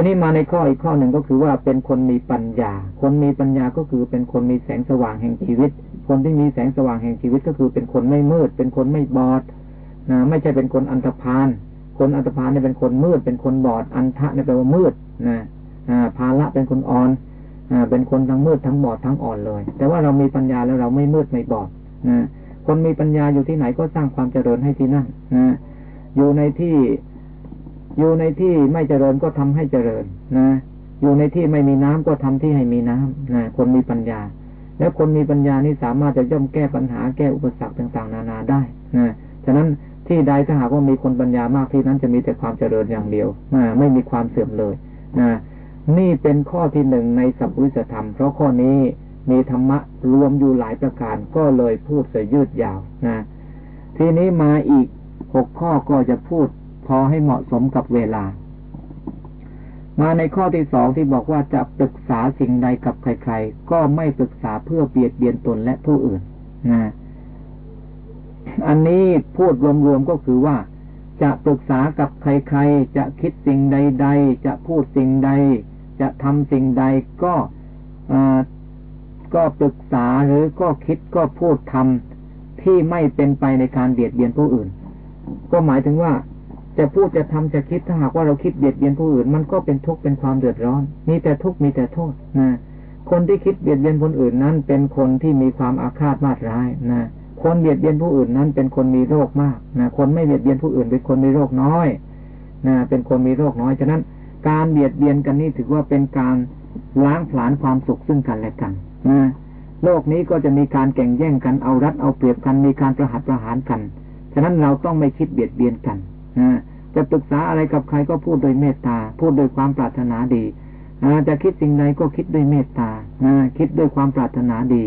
ทีนี้มาในข้ออีกข้อหนึ่งก็คือว่าเป็นคนมีปัญญา คนมีปัญญาก็คือเป็นคนมีแสงสว่างแห่งชีวิต คนที่มีแสงสว่างแห่งชีวิตก็คือเป็นคนไม่มืด เป็นคนไม่บอดนะไม่ใช่เป็นคนอันธพาลคนอันธพาลเนี่ยเป็นคนมืด เป็นคนบอด อันทะเนี่ยแปลว่ามืดนะภาละเป็นคนอ่อนเป็นคนทั้งมืดทั้งบอดทั้งอ่อนเลย แต่ว่าเรามีปัญญาแล้วเราไม่มืดไม่บอดนะคนมีปัญญาอยู่ที่ไหนก็สร้างความเจริญให้ที่นั่นนะอยู่ในที่ อยู่ในที่ไม่เจริญก็ทำให้เจริญนะ อยู่ในที่ไม่มีน้ำก็ทำที่ให้มีน้ำนะคนมีปัญญา แล้วคนมีปัญญานี่สามารถจะย่อมแก้ปัญหาแก้อุปสรรคต่าง ๆ นานาได้นะฉะนั้นที่ใดถ้าหากว่ามีคนปัญญามากที่นั้นจะมีแต่ความเจริญอย่างเดียวนะไม่มีความเสื่อมเลยนะนี่เป็นข้อที่หนึ่งในสัพพุริสธรรม เพราะข้อนี้มีธรรมะรวมอยู่หลายประการก็เลยพูดเสยยืดยาวนะ ทีนี้มาอีกหกข้อก็จะพูด พอให้เหมาะสมกับเวลา มาในข้อที่สองที่บอกว่าจะปรึกษาสิ่งใดกับใคร ๆ ก็ไม่ปรึกษาเพื่อเบียดเบียนตนและผู้อื่นนะอันนี้พูดรวมๆก็คือว่า จะปรึกษากับใคร ๆ จะคิดสิ่งใด ๆ จะพูดสิ่งใด จะทำสิ่งใดก็ก็ปรึกษาหรือก็คิดก็พูดทำที่ไม่เป็นไปในการเบียดเบียนผู้อื่น ก็หมายถึงว่า จะพูดจะทำจะคิดถ้าหากว่าเราคิดเบียดเบียนผู้อื่น มันก็เป็นทุกข์เป็นความเดือดร้อน มีแต่ทุกข์มีแต่โทษนะคนที่คิดเบียดเบียนคนอื่นนั้น เป็นคนที่มีความอาฆาตมาตร้ายนะคนเบียดเบียนผู้อื่นนั้น เป็นคนมีโรคมากนะคนไม่เบียดเบียนผู้อื่น เป็นคนมีโรคน้อยนะเป็นคนมีโรคน้อยฉะนั้น การเบียดเบียนกันนี่ถือว่าเป็นการล้างผลาญความสุขซึ่งกันและกันนะโลกนี้ก็จะมีการแข่งแย่งกันเอารัดเอาเปรียบกันมีการประหัตประหารกัน ฉะนั้นเราต้องไม่คิดเบียดเบียนกันนะ จะปรึกษาอะไรกับใครก็พูดโดยเมตตา พูดโดยความปรารถนาดีจะคิดสิ่งใดก็คิดด้วยเมตตาคิดด้วยความปรารถนาดี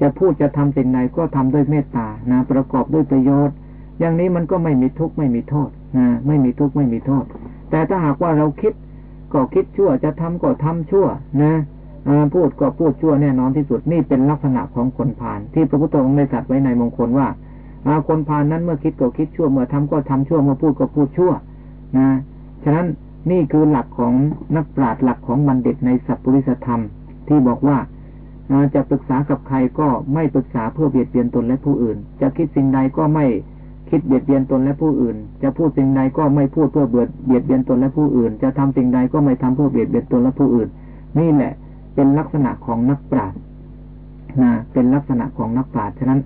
จะพูดจะทำสิ่งใดก็ทำด้วยเมตตานะประกอบด้วยประโยชน์ อย่างนี้มันก็ไม่มีทุกข์ไม่มีโทษนะไม่มีทุกข์ไม่มีโทษ แต่ถ้าหากว่าเราคิดก็คิดชั่วจะทำก็ทำชั่วนะพูดก็พูดชั่วแน่นอนที่สุดนี่เป็นลักษณะของคนผ่าน ที่พระพุทธองค์ได้ตรัสไว้ในมงคลว่า คนพานนั้นเมื่อคิดก็คิดชั่ว เมื่อทำก็ทำชั่ว เมื่อพูดก็พูดชั่ว นะ ฉะนั้นนี่คือหลักของนักปราชญ์หลักของบัณฑิตในสัพพุริสธรรม ที่บอกว่าจะปรึกษากับใครก็ไม่ปรึกษาเพื่อเบียดเบียนตนและผู้อื่น จะคิดสิ่งใดก็ไม่คิดเบียดเบียนตนและผู้อื่น จะพูดสิ่งใดก็ไม่พูดเพื่อเบียดเบียดเบียนตนและผู้อื่น จะทำสิ่งใดก็ไม่ทำเพื่อเบียดเบียนตนและผู้อื่น นี่แหละเป็นลักษณะของนักปราชญ์นะเป็นลักษณะของนักปราชญ์ฉะนั้น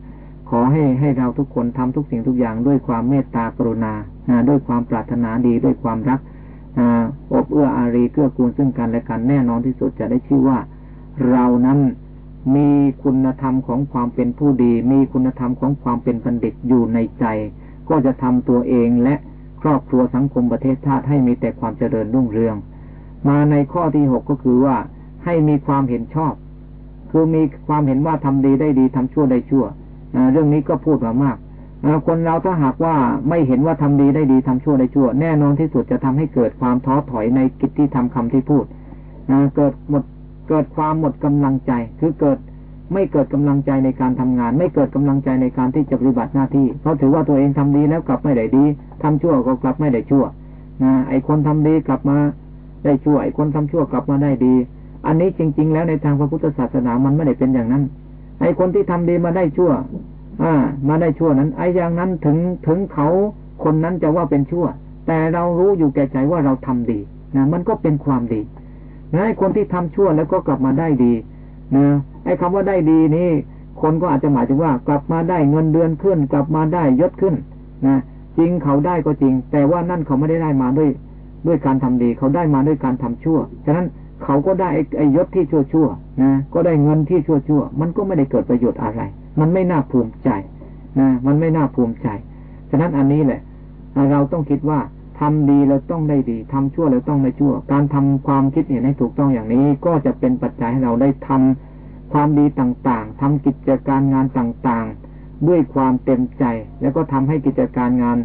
ขอให้ให้เราทุกคนทำทุกสิ่งทุกอย่างด้วยความเมตตากรุณาด้วยความปรารถนาดีด้วยความรักอบเอื้ออารีเกื้อกูลซึ่งกันและกันแน่นอนที่สุดจะได้ชื่อว่า เรานั้นมีคุณธรรมของความเป็นผู้ดี มีคุณธรรมของความเป็นบัณฑิตอยู่ในใจ ก็จะทำตัวเองและครอบครัวสังคมประเทศชาติให้มีแต่ความเจริญรุ่งเรือง มาในข้อที่หกก็คือว่าให้มีความเห็นชอบ คือมีความเห็นว่าทำดีได้ดีทำชั่วได้ชั่ว เรื่องนี้ก็พูดมามากคนเราถ้าหากว่าไม่เห็นว่าทำดีได้ดีทำชั่วได้ชั่ว แน่นอนที่สุดจะทำให้เกิดความท้อถอยในกิจที่ทำคำที่พูดเกิดหมดเกิดความหมดกำลังใจ คือเกิดไม่เกิดกำลังใจในการทำงาน ไม่เกิดกำลังใจในการที่จะปฏิบัติหน้าที่ เพราะถือว่าตัวเองทำดีแล้วกลับไม่ได้ดีทำชั่วก็กลับไม่ได้ชั่วนะไอคนทำดีกลับมาได้ชั่วไอคนทำชั่วกลับมาได้ดี อันนี้จริง ๆ แล้วในทางพระพุทธศาสนามันไม่ได้เป็นอย่างนั้น ไอ้คนที่ทำดีมาได้ชั่ว อ่า มาได้ชั่วนั้น ไอ้อย่างนั้นถึงถึงเขาคนนั้นจะว่าเป็นชั่ว แต่เรารู้อยู่แก่ใจว่าเราทำดีนะมันก็เป็นความดีนะไอ้คนที่ทำชั่วแล้วก็กลับมาได้ดีนะไอ้คำว่าได้ดีนี่ คนก็อาจจะหมายถึงว่ากลับมาได้เงินเดือนขึ้น กลับมาได้ยศขึ้นนะจริงเขาได้ก็จริง แต่ว่านั่นเขาไม่ได้ได้มาด้วยด้วยการทำดี เขาได้มาด้วยการทำชั่ว ฉะนั้น เขาก็ได้ไอ้ยศที่ชั่วชั่วนะก็ได้เงินที่ชั่วชั่วมันก็ไม่ได้เกิดประโยชน์อะไร มันไม่น่าภูมิใจนะมันไม่น่าภูมิใจ ฉะนั้นอันนี้แหละ เราต้องคิดว่าทำดีเราต้องได้ดีทำชั่วเราต้องได้ชั่ว การทำความคิดเห็นให้ถูกต้องอย่างนี้ ก็จะเป็นปัจจัยให้เราได้ทำความดีต่างๆทำกิจการงานต่างๆ ด้วยความเต็มใจ แล้วก็ทำให้กิจการงาน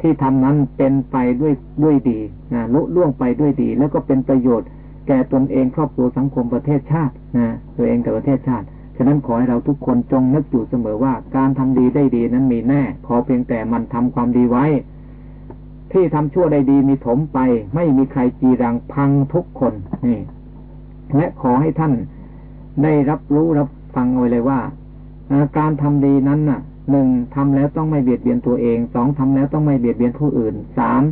ที่ทำนั้นเป็นไปด้วยด้วยดีนะลุล่วงไปด้วยดี แล้วก็เป็นประโยชน์ แก่ตนเองครอบครัวสังคมประเทศชาตินะตัวเองกับประเทศชาติ ฉะนั้นขอให้เราทุกคนจงนึกอยู่เสมอว่า การทำดีได้ดีนั้นมีแน่ ขอเพียงแต่มันทำความดีไว้ ที่ทำชั่วได้ดีมีถมไป ไม่มีใครจีรังพังทุกคนนี่และขอให้ท่านได้รับรู้รับฟังเอาไว้เลยว่าการทำดีนั้นน่ะหนึ่งทำแล้วต้องไม่เบียดเบียนตัวเองสองทำแล้วต้องไม่เบียดเบียนผู้อื่นสาม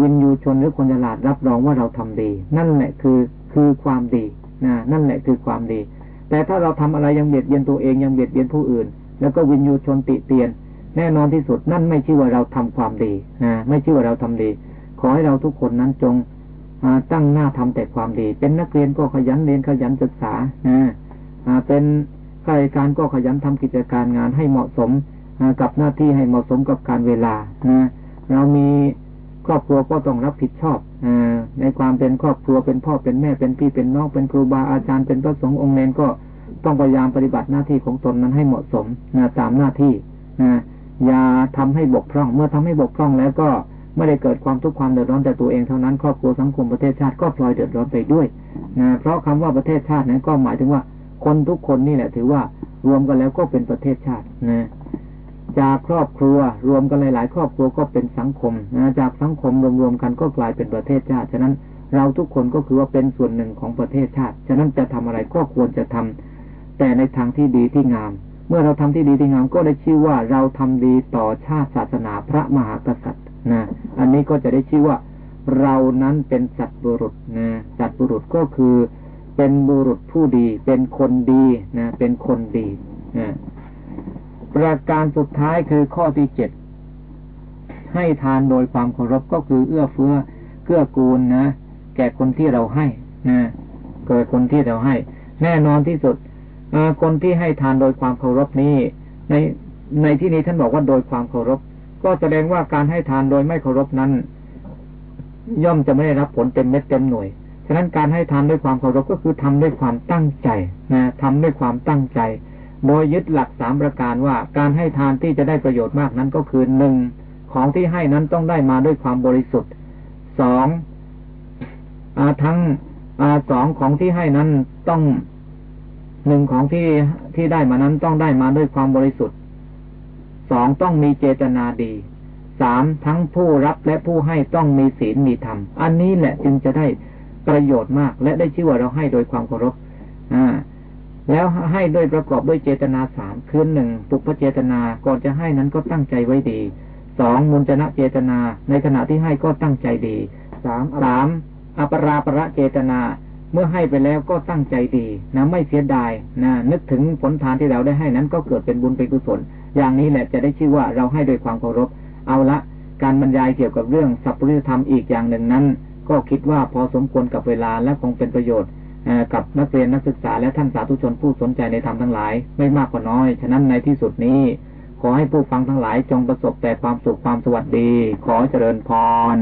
วินยูชนหรือคนฉลาดรับรองว่าเราทำดี นั่นแหละคือคือความดีนะนั่นแหละคือความดี แต่ถ้าเราทำอะไรยังเบียดเบียนตัวเองยังเบียดเบียนผู้อื่น แล้วก็วินยูชนติเตียน แน่นอนที่สุดนั่นไม่ชื่อว่าเราทำความดีนะไม่ชื่อว่าเราทำดี ขอให้เราทุกคนนั้นจงตั้งหน้าทำแต่ความดี เป็นนักเรียนก็ขยันเรียนขยันศึกษานะเป็นข้าราชการก็ขยันทำกิจการงานให้เหมาะสมกับหน้าที่ให้เหมาะสมกับการเวลานะเรามี ครอบครัวก็ต้องรับผิดชอบอในความเป็นครอบครัวเป็นพ่อเป็นแม่เป็นพี่เป็นน้องเป็นครูบาอาจารย์เป็นพระสงฆ์องค์เนนก็ต้องพยายามปฏิบัติหน้าที่ของตนนั้นให้เหมาะสมนะตามหน้าที่นะอย่าทำให้บกพร่อง เมื่อทำให้บกพร่องแล้วก็ไม่ได้เกิดความทุกข์ความเดือดร้อนแต่ตัวเองเท่านั้นครอบครัวสังคมประเทศชาติก็พลอยเดือดร้อนไปด้วยนะเพราะคำว่าประเทศชาตินั้นก็หมายถึงว่าคนทุกคนนี่แหละถือว่ารวมกันแล้วก็เป็นประเทศชาตินะ จากครอบครัวรวมกันหลาย ๆ ครอบครัวก็เป็นสังคมนะจากสังคมรวมๆกันก็กลายเป็นประเทศชาติฉะนั้นเราทุกคนก็คือว่าเป็นส่วนหนึ่งของประเทศชาติ ฉะนั้นจะทำอะไรก็ควรจะทำแต่ในทางที่ดีที่งาม เมื่อเราทำที่ดีที่งามก็ได้ชื่อว่าเราทำดีต่อชาติศาสนาพระมหากษัตริย์นะ อันนี้ก็จะได้ชื่อว่า เรานั้นเป็นสัตว์บุรุษนะสัตว์บุรุษก็คือ เป็นบุรุษผู้ดี เป็นคนดีนะ เป็นคนดีนะ ประการสุดท้ายคือข้อที่เจ็ดให้ทานโดยความเคารพก็คือเอื้อเฟื้อเกื้อกูลนะ แก่คนที่เราให้นะเกิดคนที่เราให้ แน่นอนที่สุดคนที่ให้ทานโดยความเคารพนี้ ในในที่นี้ท่านบอกว่าโดยความเคารพ ก็แสดงว่าการให้ทานโดยไม่เคารพนั้น ย่อมจะไม่ได้รับผลเต็มเม็ดเต็มหน่วยฉะนั้นการให้ทานด้วยความเคารพก็คือทำด้วยความตั้งใจนะทำด้วยความตั้งใจ โดยยึดหลักสามประการว่าการให้ทานที่จะได้ประโยชน์มากนั้นก็คือหนึ่งของที่ให้นั้นต้องได้มาด้วยความบริสุทธิ์สองอทั้งอสองของที่ให้นั้นต้องหนึ่งของที่ที่ได้มานั้นต้องได้มาด้วยความบริสุทธิ์สองต้องมีเจตนาดีสามทั้งผู้รับและผู้ให้ต้องมีศีลมีธรรม อันนี้แหละจึงจะได้ประโยชน์มาก และได้ชื่อว่าเราให้โดยความเคารพอ่า แล้วให้ด้วยประกอบด้วยเจตนาสามคือหนึ่งปุพเจตนาก่อนจะให้นั้นก็ตั้งใจไว้ดีสองมุนจนะเจตนา ในขณะที่ให้ก็ตั้งใจดีสามสามอปราประเจตนา เมื่อให้ไปแล้วก็ตั้งใจดีนะไม่เสียดายนะนึกถึงผลทานที่เราได้ให้นั้นก็เกิดเป็นบุญเป็นกุศล อย่างนี้แหละจะได้ชื่อว่าเราให้โดยความเคารพ เอาละ การบรรยายเกี่ยวกับเรื่องสัพพุริธรรมอีกอย่างหนึ่งนั้น ก็คิดว่าพอสมควรกับเวลาและคงเป็นประโยชน์ กับนักเรียนนักศึกษาและท่านสาธุชนผู้สนใจในธรรมทั้งหลาย ไม่มากก็น้อย ฉะนั้นในที่สุดนี้ ขอให้ผู้ฟังทั้งหลายจงประสบแต่ความสุขความสวัสดี ขอเจริญพร